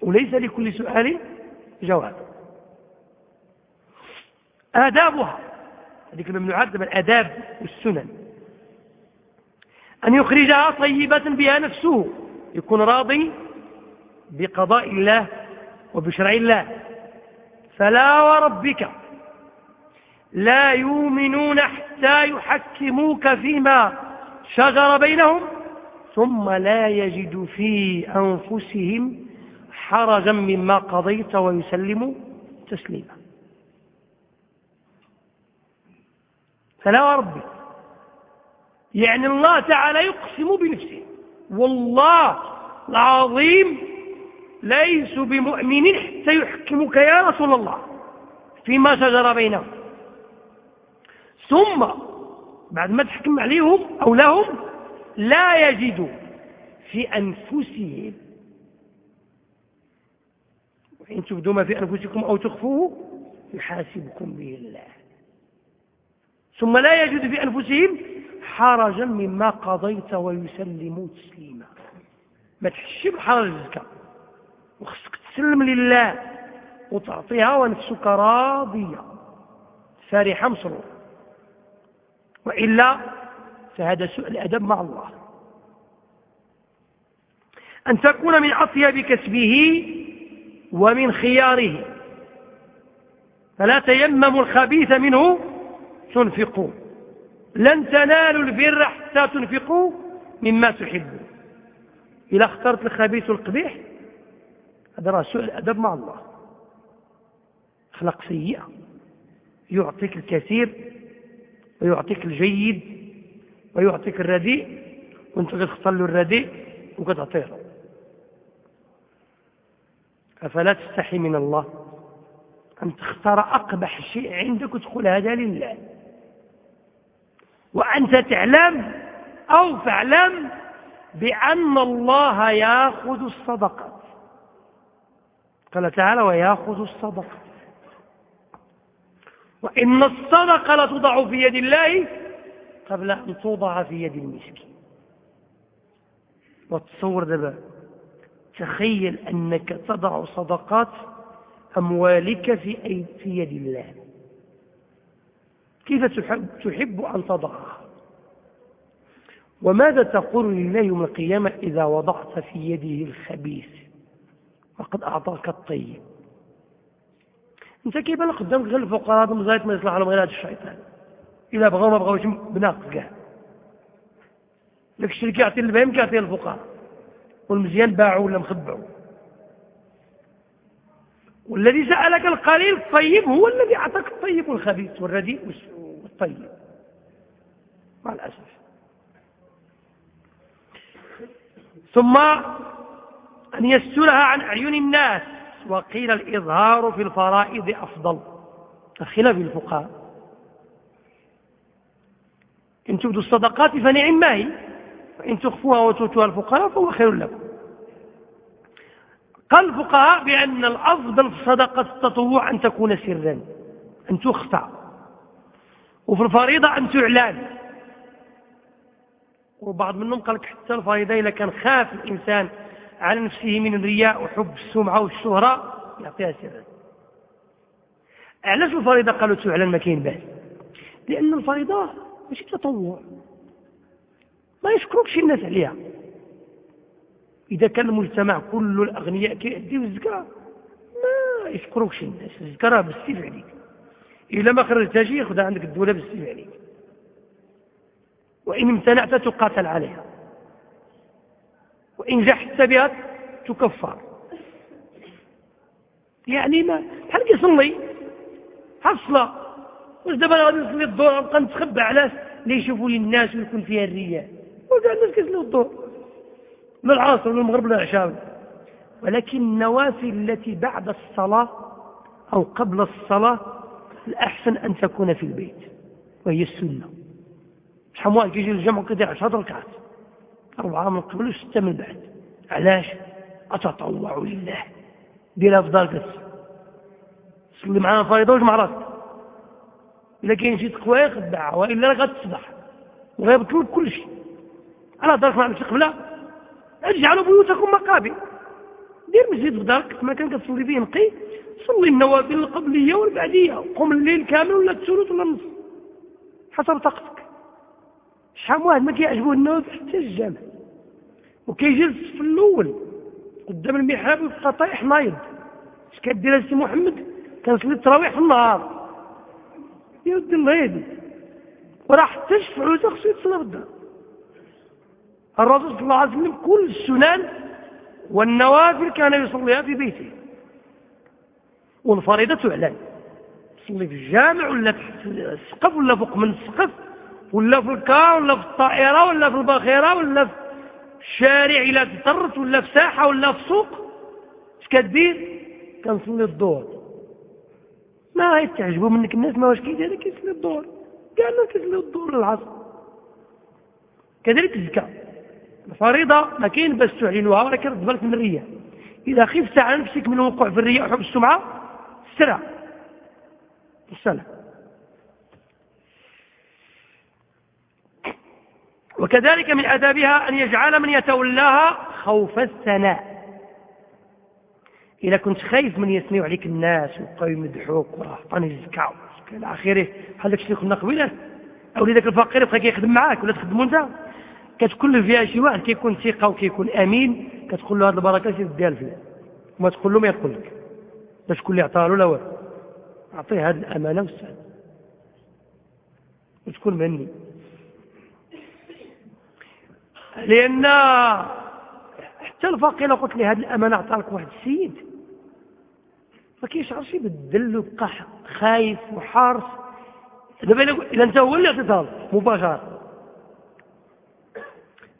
وليس لكل سؤال جواب. آدابها. هذه بنعد من الآداب والسنن. أن يخرجها طيبة بها نفسه. يكون راضي بقضاء الله وبشرع الله. فلا وربك لا يؤمنون حتى يحكموك فيما شجر بينهم ثم لا يجدوا في أنفسهم حرجا مما قضيت ويسلموا تسليما. فلا وربك يعني الله تعالى يقسم بنفسه. والله العظيم ليس بمؤمن حتى يحكمك يا رسول الله فيما شجر بينهم. ثم بعد ما تحكم عليهم أو لهم لا يجدوا في أنفسهم. وإن تبدوا ما في أنفسكم أو تخفوه يحاسبكم به الله. ثم لا يجد في أنفسهم حرجا مما قضيت ويسلموا تسليما. ما تحشي بحرج الزكاة وخصك تسلم لله وتعطيها ونفسك راضية. فرحة مسرورة وإلا فهذا سوء الأدب مع الله. أن تكون من أطيب كسبه ومن خياره. فلا تيمموا الخبيث منه تنفقوا. لن تنالوا البر حتى تنفقوا مما تحبون إذا اخترت الخبيث القبيح هذا راه سوء الأدب مع الله. أخلاق سيئة. يعطيك الكثير ويعطيك الجيد ويعطيك الرديء وانت تختار له الرديء وكتعطيه أفلا تستحي من الله أن تختار أقبح شيء عندك وتقول هذا لله. وأنت تعلم أو فاعلم بأن الله يأخذ الصدقات قال تعالى ويأخذ الصدقات وإن الصدقة لتوضع في يد الله قبل أن توضع في يد المسكين. وتصور دابا تخيل أنك تضع صدقات أموالك في, أي في يد الله. كيف تحب, تحب أن تضعها؟ وماذا تقول لله يوم القيامة إذا وضعت في يده الخبيث؟ وقد أعطاك الطيب. أنت كيبان قدامك غير الفقراء هذا مزايد ما يصلح لهم غير هذا الشيطان؟ الا بغاو ما بغاوش بناقص كاع. داك الشيء اللي كيعطي البهيم كيعطيه الفقراء. والمزيان باعوا ولا مخبعوا. والذي سألك القليل الطيب هو الذي أعطاك الطيب والخبيث والرديء والطيب. مع الأسف. ثم أن يسرها عن أعين الناس. وقيل الإظهار في الفرائض أفضل. خلاف الفقهاء. إن تبدوا الصدقات فنعم ما هي. وإن تخفوها وتؤتوها الفقراء فهو خير لكم. قال الفقهاء بأن الأفضل في صدقة التطوع أن تكون سرا. أن تخفى. وفي الفريضة أن تعلن. وبعض منهم قال لك حتى الفريضة إذا كان خاف الإنسان على نفسه من الرياء وحب السمعة والشهرة يعطيها سرا. علاش الفريضة قالوا تعلن ما كاين باس لأن الفريضة ماشي تطوع. ما يشكركش الناس عليها. إذا كان المجتمع كل الأغنياء كيأديو الزكاة ما يشكركش الناس. الزكاة راه بالسيف عليك. إلا ما خرجتهاش ياخذها عندك الدولة بالسيف عليك. وإن امتنعت تقاتل عليها. وإن جحدت بها تكفر. يعني ما بحال كيصلي بحال الصلاة واش دابا غادي نصلي الظهر؟ نبقى نتخبى علاش ليشوفوا لي الناس ويكون فيها الرياء. وكاع الناس كيصليو الظهر. لا العصر ولا المغرب ولا العشاء. ولكن النوافل التي بعد الصلاة أو قبل الصلاة الأحسن أن تكون في البيت. وهي السنة. شحال واحد كيجي للجمع كيدير 10 ركعات. أربعة من قبل وستة من بعد. علاش؟ أتطوع لله. دير أفضل بس صلي معنا فريضة وجمع راسك إلا كاين شي تقوى خدعها وإلا راه غتصبح. وغيبطل كل شيء على دارك مع نفسك قبلة؟ اجعلوا بيوتكم مقابر. دير مسجد في دارك كما كان كتصلي فيه نقي. صلي النوافل القبلية والبعدية. قم الليل كامل ولا الثلث ولا النصف حسب طاقتك. شحال واحد ما كيعجبوه النوافل حتى الجامع. وكيجلس في الأول قدام المحراب ويبقى طايح نايض. اش كدير السي محمد؟ كنصلي التراويح في النهار. يا ودي الله يهدي وراه حتى الشفعوته خصو يتصلى بالدار الرسول صلى الله عليه وسلم كل السنن والنوافل كان يصليها في بيته. والفريضة تعلن. تصلي في الجامع ولا تحت السقف ولا فوق من السقف؟ ولا في الكار ولا في الطائرة ولا في الباخرة ولا في الشارع إلى تطرت ولا في ساحة ولا في سوق. اش كدير؟ كنصلي الظهر ما يتعجبوا منك الناس ما واش كيدير كيصلي الظهر كاع الناس كيصلي الظهر العصر كذلك الزكاة الفريضة ما كاين باش تعلنوها ولكن بالك من الرياء إذا خفت على نفسك من الوقوع في الرياء وحب السمعة استرع السلام وكذلك من أدابها أن يجعل من يتولاها خوف الثناء. إذا كنت خايف من يثنيوا عليك الناس ويبقاو يمدحوك وعطاني الزكاة إلى آخره بحال داكشي اللي كنا قبيله أو ذاك الفقير يبقى كيخدم معاك ولا تخدموا أنت؟ كتكون فيها شي واحد كيكون ثقة وكيكون أمين كتقول له هذه البركة سير ديها فيها وما تقول له ما يقول لك. باش تقول لي عطاه له لا والو. أعطيه هذه الأمانة والسعادة وتكون مني. لأن حتى الفقير لو قلت لي هذه الأمانة أعطاك واحد السيد ما كيشعرش يبدل ويبقى خايف وحارس. دابا إذا أنت هو اللي عطيتها مباشرة.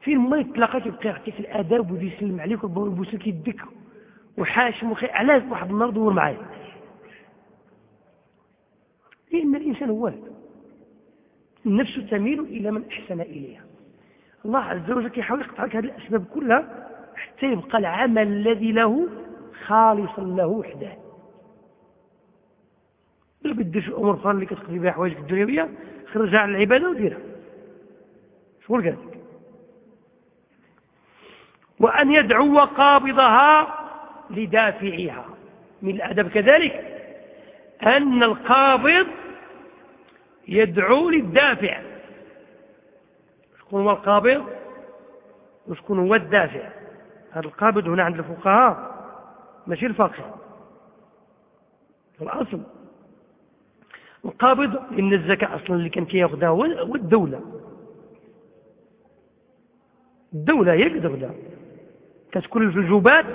فين ما يتلاقى تيبقى يعطيك الاداب ويجي يسلم عليك ويبوس لك يدك وحاشم وخي علاش واحد النهار دور معايا. لأن الإنسان هو النفس تميل إلى من أحسن إليها. الله عز وجل كيحاول يقطع لك هذه الأسباب كلها حتى يبقى العمل الذي له خالصا له وحده. ما بديش الأمور أخرى اللي كتقضي بها حوايجك الدنيويه خرجها على العبادة وديرها. شغل قال وأن يدعو قابضها لدافعها. من الأدب كذلك أن القابض يدعو للدافع. شكون هو القابض وشكون هو الدافع. هذا القابض هنا عند الفقهاء ماشي الفقيه في الأصل. القابض إن الزكاة أصلا اللي كان كياخذها هو الدولة. الدولة هي اللي كتكون في الجوبات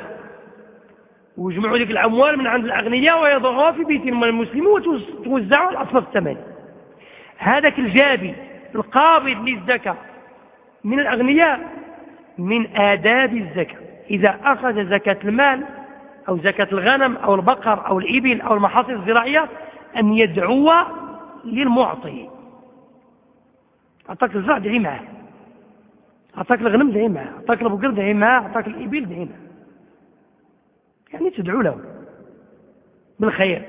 ويجمعوا لك الأموال من عند الأغنياء ويضعوها في بيت المسلمين وتوزعوا الأصناف الثمانية. هذاك الجابي القابض للزكاة من الأغنياء من آداب الزكاة. إذا أخذ زكاة المال أو زكاة الغنم أو البقر أو الإبل أو المحاصيل الزراعية أن يدعو للمعطي. أعطاك الزرع دعي معه. أعطاك الغنم دعي معه. أعطاك البقر دعي معه. أعطاك الإبل دعي معه. يعني تدعو له بالخير.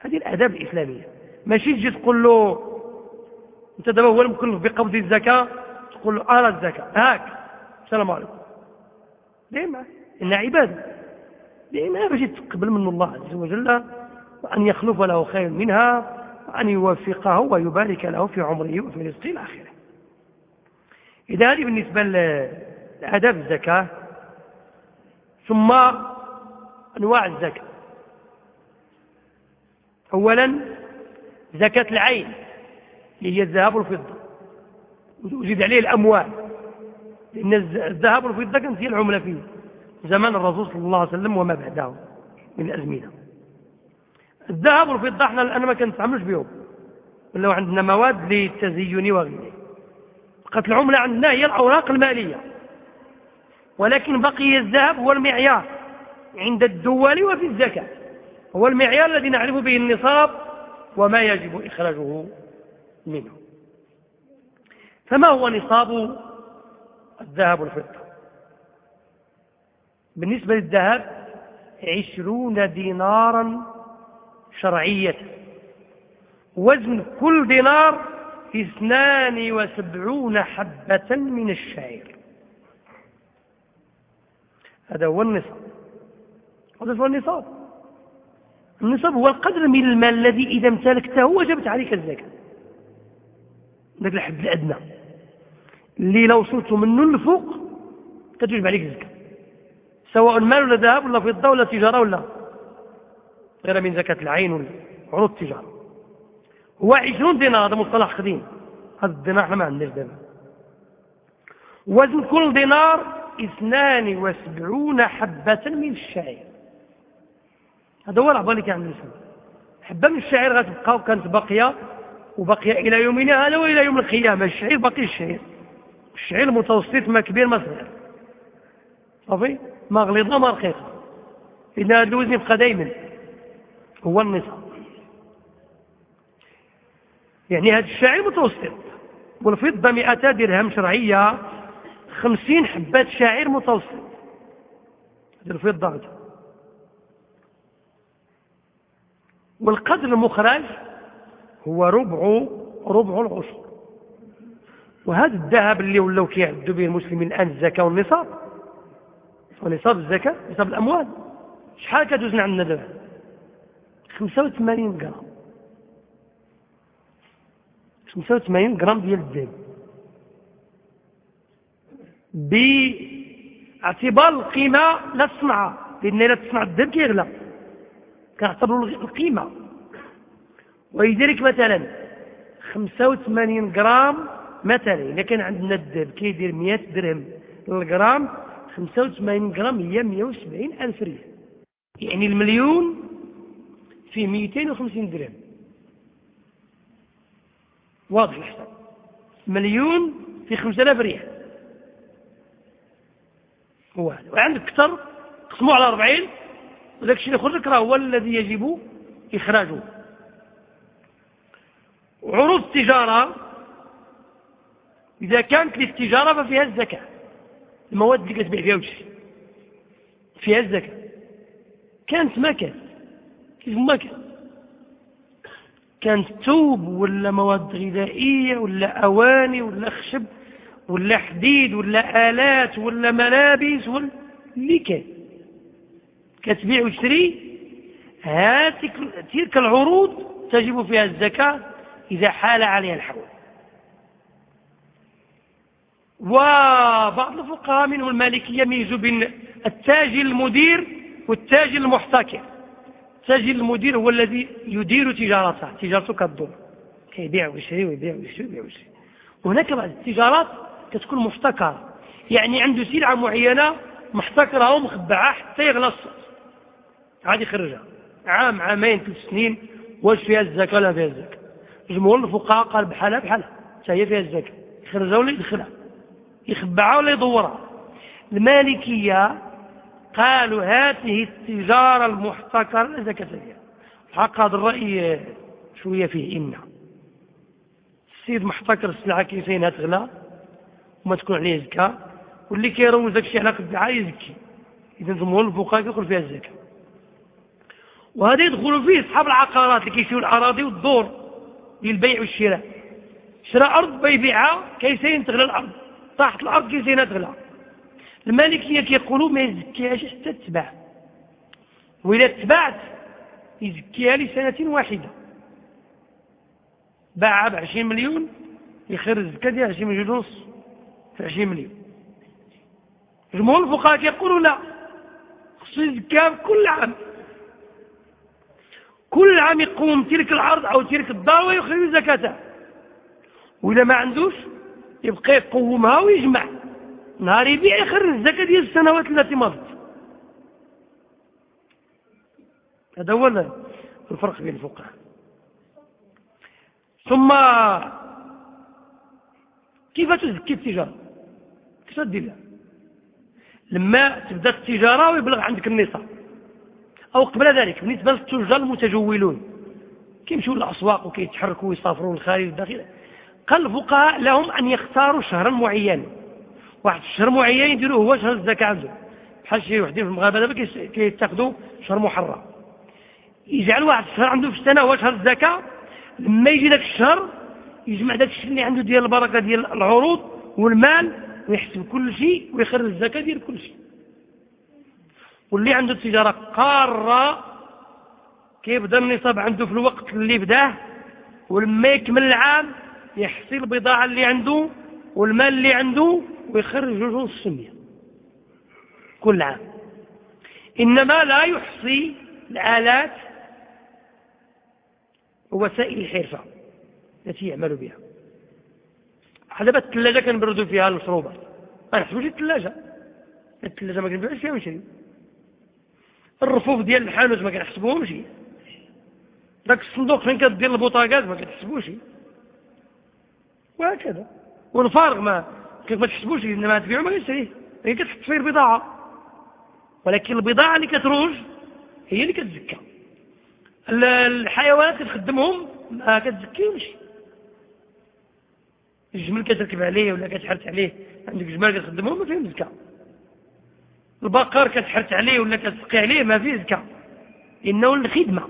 هذه الآداب الإسلامية. ماشي تجي تقول له أنت دابا هو المكلف بقبض الزكاة؟ تقول له أرى الزكاة. هاك. السلام عليكم. دائما إنها عبادة. دائما باش يتقبل من الله عز وجل وأن يخلف له خير منها وأن يوفقه ويبارك له في عمره وفي رزقه إلى آخره إذا هذه بالنسبة لآداب الزكاة ثم أنواع الزكاة. أولا زكاة العين اللي هي الذهب والفضة. وزيد عليه الأموال. لأن الذهب والفضة كانت هي العملة فيه. زمان الرسول صلى الله عليه وسلم وما بعده من الأزمنة. الذهب والفضة إحنا الآن ما كنتعاملوش بهم. ولا عندنا مواد للتزين وغيره. بقت العملة عندنا هي الأوراق المالية. ولكن بقي الذهب هو المعيار عند الدول وفي الزكاة. هو المعيار الذي نعرف به النصاب وما يجب إخراجه منه. فما هو نصاب الذهب والفضة؟ بالنسبة للذهب عشرون دينارا شرعية وزن كل دينار اثنان وسبعون حبة من الشعير. هذا هو النصاب. هذا هو النصاب. النصاب هو القدر من المال الذي إذا امتلكته وجبت عليك الزكاة. ذاك الحد الأدنى اللي لو وصلت منه للفوق تجب عليك الزكاة سواء مال ولا ذهب ولا فضة ولا تجارة ولا غير من زكاة العين ولا عروض التجارة. هو عشرون دينار هذا مصطلح قديم. هذا الدينار إحنا ما عندناش دابا وزن كل دينار اثنان وسبعون حبة من الشعير. هذا هو العبا اللي كان يسمى حبة من الشعير غتبقى وكانت باقية وبقي إلى يومنا هذا وإلى يوم القيامة. الشعير باقي الشعير. الشعير متوسط ما كبير ما صغير. صافي؟ ما غليظه ما رقيقه إن هذا الوزن يبقى دائما هو النصاب. يعني هذا الشعير متوسط. والفضة 200 درهم شرعية. 50 حبات شعير متوسط. هذه الفضة والقدر المخرج هو ربع ربع العشر. وهذا الذهب اللي ولاو كيعدوا به المسلمين الآن الزكاة والنصاب. ونصاب الزكاة نصاب الأموال. شحال كتوزن عندنا دابا؟ 85 غرام. 85 غرام ديال الذهب. باعتبار القيمة لا تصنعها لأن لا تصنع الذهب كيغلى. كنعتبروا القيمة. ولذلك مثلا 85 غرام مثلا إذا كان عندنا الذهب كيدير 100 درهم للغرام 85 غرام هي 170 ألف ريال. يعني المليون فيه 250 درهم. واضح الحساب مليون في 5000 ريال. هو وعندك أكثر قسموه على 40 وداك الشيء اللي يخرج راه هو الذي يجب إخراجه. عروض التجارة إذا كانت للتجارة ففيها الزكاة. المواد اللي كتبيع فيها وتشري. فيها الزكاة. كانت ما كانت كيف ما كان كانت ثوب ولا مواد غذائية ولا أواني ولا خشب ولا حديد ولا آلات ولا ملابس ولا اللي كان. كتبيع وتشري. هاتك تلك العروض تجب فيها الزكاة إذا حال عليها الحول. وبعض الفقهاء منهم المالكية يميزوا بين التاجر المدير والتاجر المحتكر. التاجر المدير هو الذي يدير تجارته. تجارته كالدور كيبيع ويشري ويبيع ويشري ويبيع ويشري. وهناك بعض التجارات كتكون محتكرة يعني عنده سلعة معينة محتكرة ومخبعة حتى يغلى الصوت عاد يخرجها عام عامين ثلاث سنين. واش فيها الزكاة ولا فيها الزكاة؟ جمهور الفقهاء قال بحالها بحالها. هي فيها الزكاة. يخرجها ولا يدخلها يخبعها ولا يدورها المالكية قالوا هذه التجارة المحتكرة لا زكاة فيها حق هذا الرأي شوية فيه إن السيد محتكر السلعة كيفين تغلى وما تكون عليه زكاة. واللي كيروج داك الشيء على قد يزكي. إذا جمهور الفقهاء كيدخل فيها الزكاة. وهذا يدخل فيه أصحاب العقارات اللي كيشيروا الأراضي والدور للبيع والشراء. شراء أرض بيبيعها كيسين تغلى الأرض؟ طاحت الأرض كيسين تغلى المالكية كيقولوا ما يزكيهاش حتى تتباع وإذا تباعت يزكيها لسنة واحدة. باعها ب 20 مليون يخرج الزكاة ديال 20 مليون ونص في 20 مليون. جمهور الفقهاء كيقولوا لا خصو يزكيها كل عام. كل عام يقوم تلك العرض أو تلك الدار ويخرج زكاتها وإذا ما عندوش يبقى يقومها ويجمع. نهار يبيع يخرج الزكاة ديال السنوات التي مضت. هذا هو الفرق بين الفقهاء. ثم كيف تزكي التجارة؟ كيف تدير لما تبدأ التجارة ويبلغ عندك النصاب. أو قبل ذلك بالنسبة للتجار المتجولون كيمشوا للأسواق وكيتحركوا ويسافروا للخارج والداخل. قال الفقهاء لهم أن يختاروا شهرا معينا. واحد الشهر معين يديروه هو شهر الزكاة عنده بحال شي وحدين في المغاربة دابا كيتاخذوا شهر محرم. يجعل واحد الشهر عنده في السنة هو شهر الزكاة لما يجي ذاك الشهر يجمع ذاك الشيء اللي عنده ديال البركة ديال العروض والمال ويحسب كل شيء ويخرج الزكاة ديال كل شيء. واللي عنده التجارة قارة كيبدا النصاب عنده في الوقت اللي بداه ولما يكمل العام يحصي البضاعة اللي عنده والمال اللي عنده ويخرج جوج السمية. كل عام. إنما لا يحصي الآلات ووسائل الحرفة التي يعمل بها. حسب الثلاجة كنبردوا فيها المشروبات. ما نحسبوش الثلاجة. الثلاجة ما كنبيعوش فيها ونشري الرفوف ديال الحانوت ما كنحسبوهمش. داك الصندوق فين كدير البوطاقات ما كتحسبوش وهكذا. والفارغ ما كيف ما تحسبوش إنما تبيعو ما كتشريه هي فيه البضاعه ولكن البضاعة اللي كتروج هي اللي كتزكى. الحيوانات كتخدمهم ما كتزكيهمش الجمل كتركب عليه ولا كتحرت عليه. عندك جمال كتخدمهم ما فيهم زكاة. البقر كتحرت عليه ولا كتسقي عليه ما فيه زكاة. إنه الخدمة.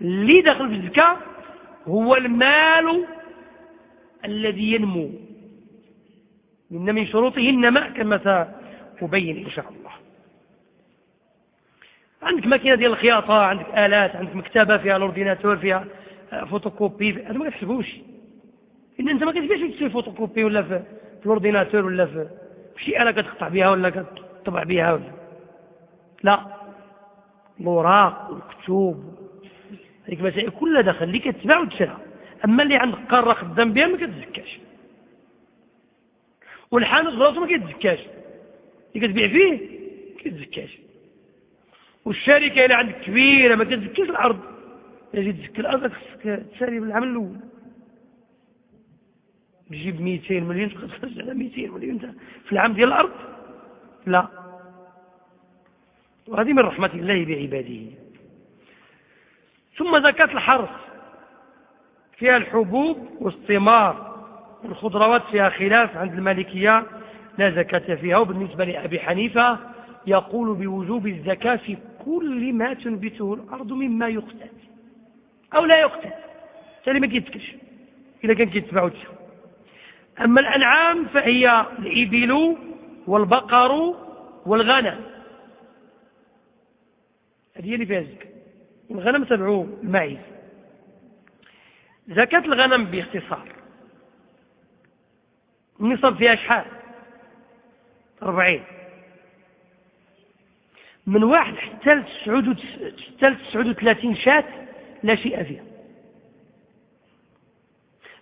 اللي داخل في الزكاة هو المال الذي ينمو. إن من شروطه النماء كما سأبين إن شاء الله. عندك ماكينة ديال الخياطة عندك آلات عندك مكتبة فيها ال ordinateur فيها فوتوكوبي هذا ما كتحسبوش. إن أنت ما كتبيعش تشري فوتوكوبي ولا في, ال ordinateur ولا في شي آلة كتقطع بها ولا كتطبع بها. ولا لا. الأوراق والكتب هذيك المسائل كلها دخل اللي كتباع وتشرى. أما اللي عندك قارة خدام بها ما كتزكاش. والحانوت براسو ما كيتزكاش اللي كتبيع فيه ما كيتزكاش والشركة اللي عندك كبيرة ما كتزكيش الأرض. الا تزكي الأرض خصك تسالي بالعام الأول. تجيب 200 مليون تخرج على 200 مليون في العام ديال الأرض؟ لا. وهذه من رحمة الله بعباده. ثم زكاة الحرث. فيها الحبوب والثمار والخضروات فيها خلاف عند المالكية لا زكاة فيها. وبالنسبة لأبي حنيفة يقول بوجوب الزكاة في كل ما تنبته الأرض مما يقتات أو لا يقتات تالي ما كيتكش. إذا كان كيتبعوا أما الأنعام فهي الإبل والبقر والغنم. هذه اللي فيها الزكاة. الغنم تبعو المعيز. زكاة الغنم باختصار. النصب فيها شحال؟ أربعين. من واحد حتى لتسعود وثلاثين شاة لا شيء فيها.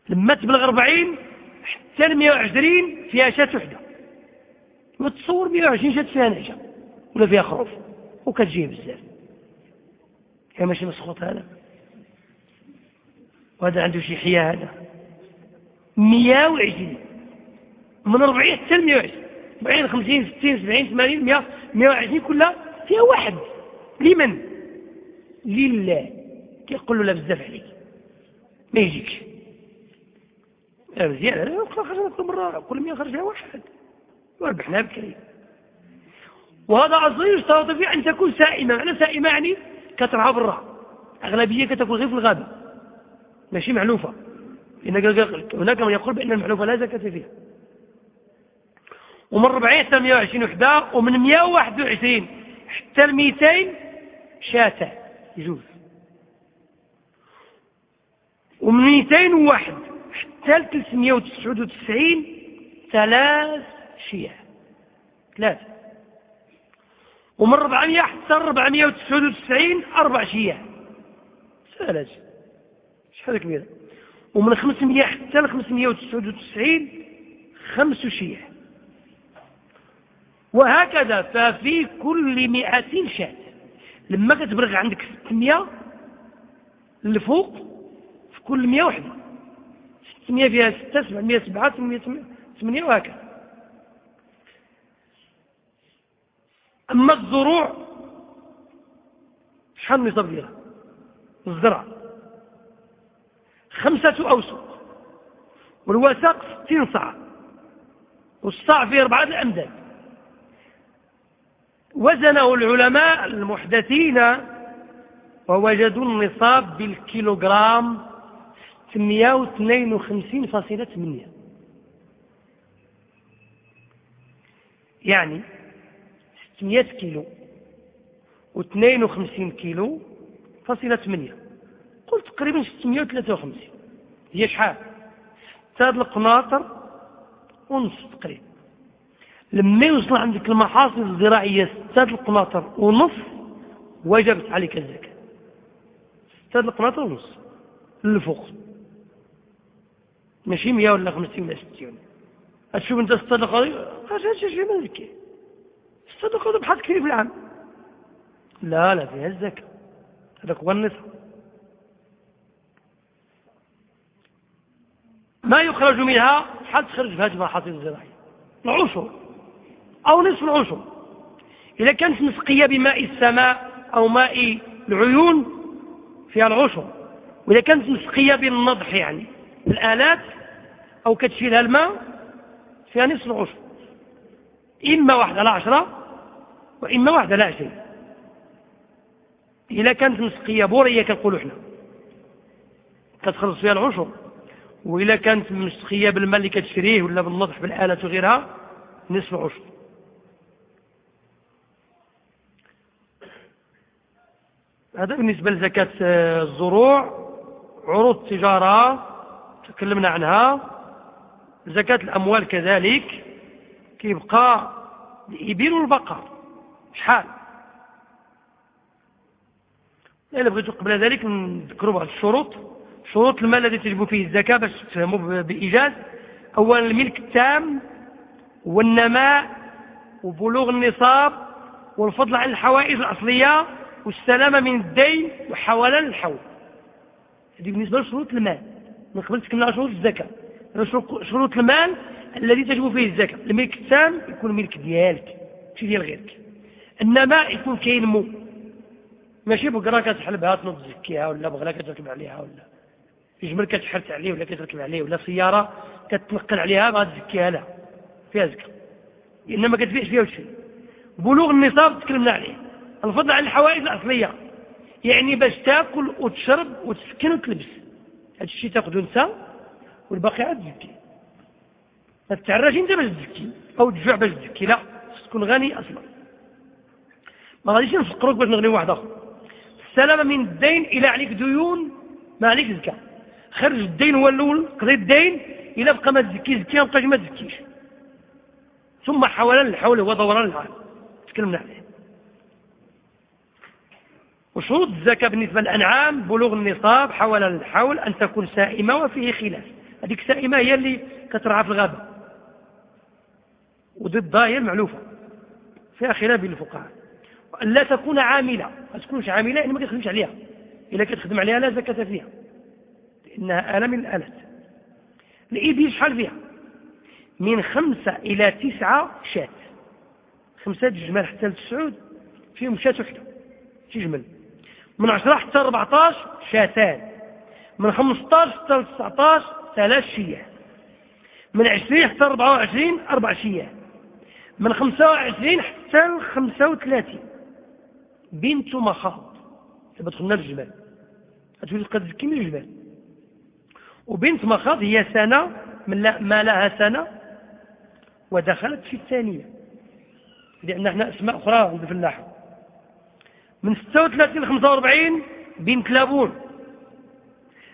لما تبلغ أربعين حتى لمية وعشرين فيها شاة وحدة. وتصور مية وعشرين شاة فيها نعجة ولا فيها خروف وكتجيه بزاف. يا ماشي مسخوط هذا؟ وهذا عنده شي حياة هذا. 120 من 40 حتى ل 120 40 50 60 70 80 100 120 كلها فيها واحد. لمن؟ لله. كيقول له لا بزاف عليك. ما يجيكش مزيان. خرج كل مرة كل 100 خرج واحد. وربحنا بكري وهذا أصلا يشترط فيه أن تكون سائمة. معنى سائمة يعني كترعى برا أغلبية كتكون غير في الغابة. ماشي معلوفة هناك من يقول بأن المعلوفة لا زكاة فيها. ومن 400 حتى 120 وحدة ومن 121 حتى ل 200 شاة يجوز. ومن 201 حتى ل 399 ثلاث شياه ثلاث. ومن 400 حتى 499 أربع شياه ثلاث. شحال كبيرة ومن 500 حتى ل 599 خمس شياه وهكذا ففي كل 200 شاة. لما كتبرغ عندك 600 الفوق في كل 100 وحدة. 600 فيها 6 700 7 800 800 وهكذا. أما الزروع شحال النصاب ديالها الزرع. خمسة أوسق والوسق ستين صاع. والصاع فيه أربعة الأمداد. وزنه العلماء المحدثين ووجدوا النصاب بالكيلوغرام 652.8 يعني 600 كيلو و52 كيلو فاصلة 8 قلت تقريبا 653 هي شحال؟ ثلاث القناطر ونص تقريبا. لما يوصل عندك المحاصيل الزراعية ستة القناطر ونص وجبت عليك الزكاة. ستة القناطر ونص. للفوق. ماشي 100 ولا 50 ولا 60 تشوف انت الصدقة هذا شيء من ذكي الصدقة بحال كثير في العام؟ لا لا فيها الزكاة. هذاك هو النصف. ما يخرج منها حد تخرج في هذه المحاصيل الزراعية. العشر أو نصف العشر إذا كانت مسقية بماء السماء أو ماء العيون فيها العشر وإذا كانت مسقية بالنضح يعني الآلات أو كتشيلها الماء فيها نصف العشر إما واحدة لا عشرة وإما واحدة لا عشرين. إذا كانت مسقية بورية كنقولوا إحنا. كتخلص فيها العشر وإذا كانت مسقية بالماء اللي كتشريه ولا بالنضح بالآلة وغيرها نصف عشر. هذا بالنسبة لزكاة الزروع عروض التجارة تكلمنا عنها. زكاة الأموال كذلك كيبقى الإبل والبقر. شحال؟ إلا بغيتوا قبل ذلك نذكروا بعض الشروط. شروط المال الذي تجب فيه الزكاة باش تفهموا بإيجاز. أولا الملك التام والنماء وبلوغ النصاب والفضل عن الحوائج الأصلية والسلامة من الدين وحوالان الحول هذه بالنسبة لشروط المال. من قبل تكلمنا شروط الزكاة. شروط المال الذي تجب فيه الزكاة. الملك التام يكون ملك ديالك ماشي ديال غيرك. النماء يكون كينمو ماشي بقرا كتحلبها تنوض تزكيها ولا بغلا كتركب عليها ولا. جمل كتحرت عليه ولا كتركب عليه ولا سيارة كتنقل عليها ما تزكيها لا فيها زكاة. إنما كتبيعش فيها وشي بلوغ النصاب تكلمنا عليه. الفضل على الحوائج الأصلية. يعني باش تاكل وتشرب وتسكن وتلبس. هذا الشيء تاخذه أنت والباقي عاد تزكي. ما تتعرج أنت باش تزكي أو تجوع باش تزكي لا تكون غني أصلا. ما غاديش نفقروك باش نغني واحد آخر. السلامة من الدين إلى عليك ديون ما عليك زكاة. خرج الدين هو الأول قضي الدين إلى بقى ما تزكي زكي ما ما تزكيش. ثم حولان الحول هو دوران العام تكلمنا عليه. وشروط الزكاة بالنسبة للأنعام بلوغ النصاب حول الحول أن تكون سائمة وفيه خلاف. هذيك سائمة هي اللي كترعى في الغابة. وضدها هي المعلوفة فيها خلاف بين الفقهاء. وأن لا تكون عاملة. ما تكونش عاملة يعني ما كتخدمش عليها. إلا كتخدم عليها لا زكاة فيها. لأنها آلة من الآلات الإبل شحال فيها؟ من خمسة إلى تسعة شات. خمسة جمال حتى لتسعود فيهم شات وحدة شي جمل. من 10 حتى 14 شاتان. من 15 حتى 19 ثلاث شياه من 20 حتى 24 أربع شياه من 25 حتى 35 بنت مخاض. تبقى دخلنا الجبال هتقول قد تزكي من الجبال وبنت مخاض هي سنة من ما لها سنة ودخلت في الثانية. لأن إحنا أسماء أخرى عند النحو. من 36 ل 45 بنت لابون.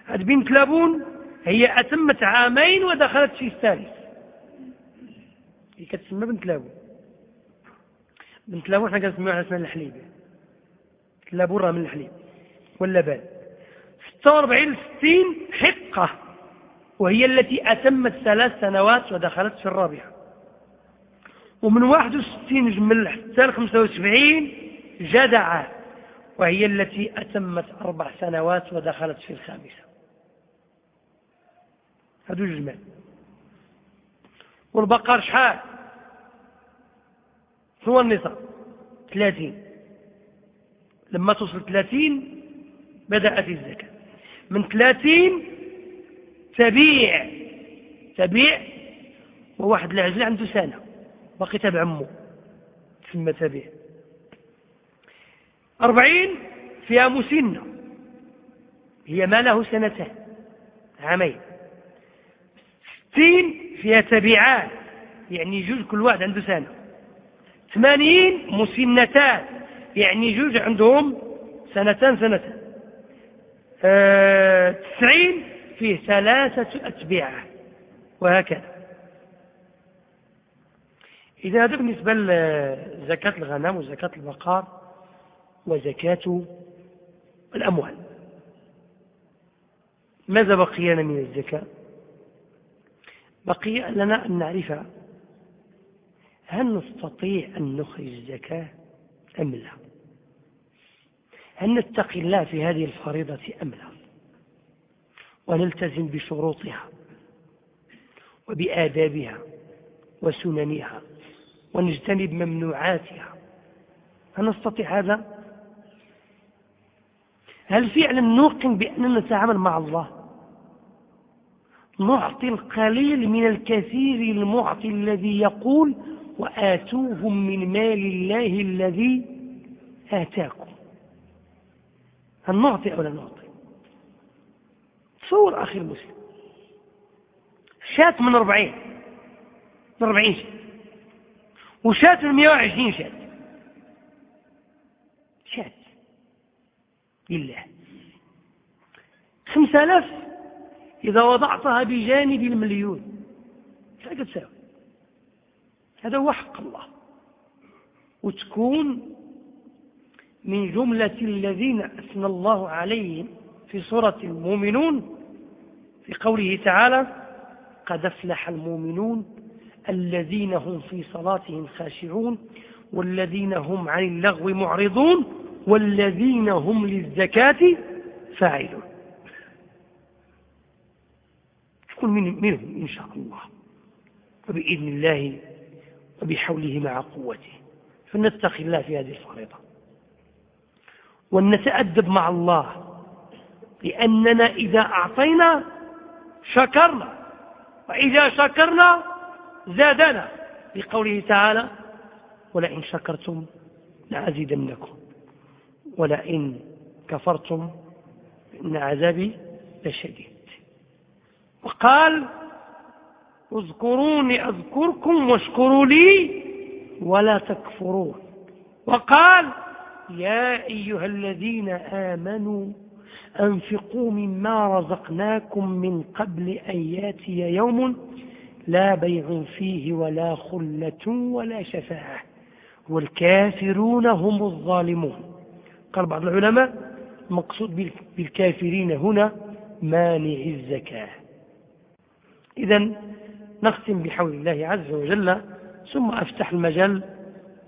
هذه بنت لابون هي أتمت عامين ودخلت في الثالث. هي كتسمى بنت لابون. بنت لابون إحنا كنسميوها اسمها الحليب. لابون راه من الحليب. واللبان 46 ل 60 حقة. وهي التي أتمت ثلاث سنوات ودخلت في الرابعة. ومن 61 جمل حتى ل 75 جدعة وهي التي أتمت أربع سنوات ودخلت في الخامسة. هذو جمال والبقر شحال؟ هو النصاب. ثلاثين. لما توصل ثلاثين بدأت الزكاة. من ثلاثين تبيع. تبيع؟ وواحد العجل عنده سنة باقي تابع عمه ثم تبيع. أربعين فيها مسنة هي ما له سنتان عامين. ستين فيها تبعات يعني جوج كل واحد عنده سنة. ثمانين مسنتان يعني جوج عندهم سنتان سنتان. آه تسعين فيه ثلاثة أتباع وهكذا. إذا هذا بالنسبة لزكاة الغنم وزكاة البقار وزكاة الأموال. ماذا بقي لنا من الزكاة؟ بقي لنا أن نعرف هل نستطيع أن نخرج الزكاة أم لا؟ أن نتقي الله في هذه الفريضة أم لا؟ ونلتزم بشروطها وبآدابها وسننها ونجتنب ممنوعاتها. هل نستطيع هذا؟ هل فعلا نوقن بأننا نتعامل مع الله؟ نعطي القليل من الكثير المعطي الذي يقول وآتوهم من مال الله الذي آتاكم. هل نعطي أو لا نعطي؟ تصور أخي المسلم. شات من أربعين. من أربعين شات. وشات من مئة وعشرين شات. شات. لله خمسة آلاف إذا وضعتها بجانب المليون. إيش تساوي؟ هذا هو حق الله. وتكون من جملة الذين أثنى الله عليهم في سورة المؤمنون في قوله تعالى قد أفلح المؤمنون الذين هم في صلاتهم خاشعون والذين هم عن اللغو معرضون والذين هم للزكاة فاعلون. تكون منهم إن شاء الله وبإذن الله وبحوله مع قوته فنتقي الله في هذه الفريضة. ونتأدب مع الله لأننا إذا أعطينا شكرنا. وإذا شكرنا زادنا. بقوله تعالى ولئن شكرتم لأزيدنكم. ولئن كفرتم إن عذابي لشديد. وقال اذكروني أذكركم واشكروا لي ولا تكفرون. وقال يا أيها الذين آمنوا أنفقوا مما رزقناكم من قبل أن يأتي يوم لا بيع فيه ولا خلة ولا شفاعة. والكافرون هم الظالمون. قال بعض العلماء المقصود بالكافرين هنا مانع الزكاة. إذا نختم بحول الله عز وجل ثم أفتح المجال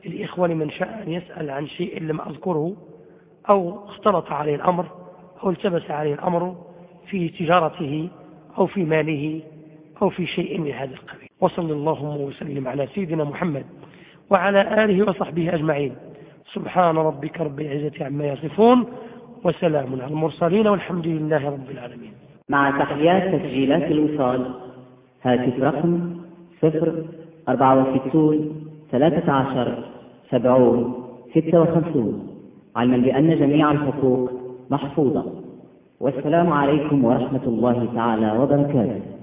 للإخوان من شاء أن يسأل عن شيء لم أذكره أو اختلط عليه الأمر. أو التبس عليه الأمر في تجارته أو في ماله أو في شيء من هذا القبيل. وصل اللهم وسلم على سيدنا محمد وعلى آله وصحبه أجمعين. سبحان ربك رب العزة عما يصفون وسلام على المرسلين والحمد لله رب العالمين. مع تحيات تسجيلات الوصال. هاتف رقم صفر أربعة وستون ثلاثة عشر سبعون ستة وخمسون. علما بأن جميع الحقوق محفوظة. والسلام عليكم ورحمة الله تعالى وبركاته.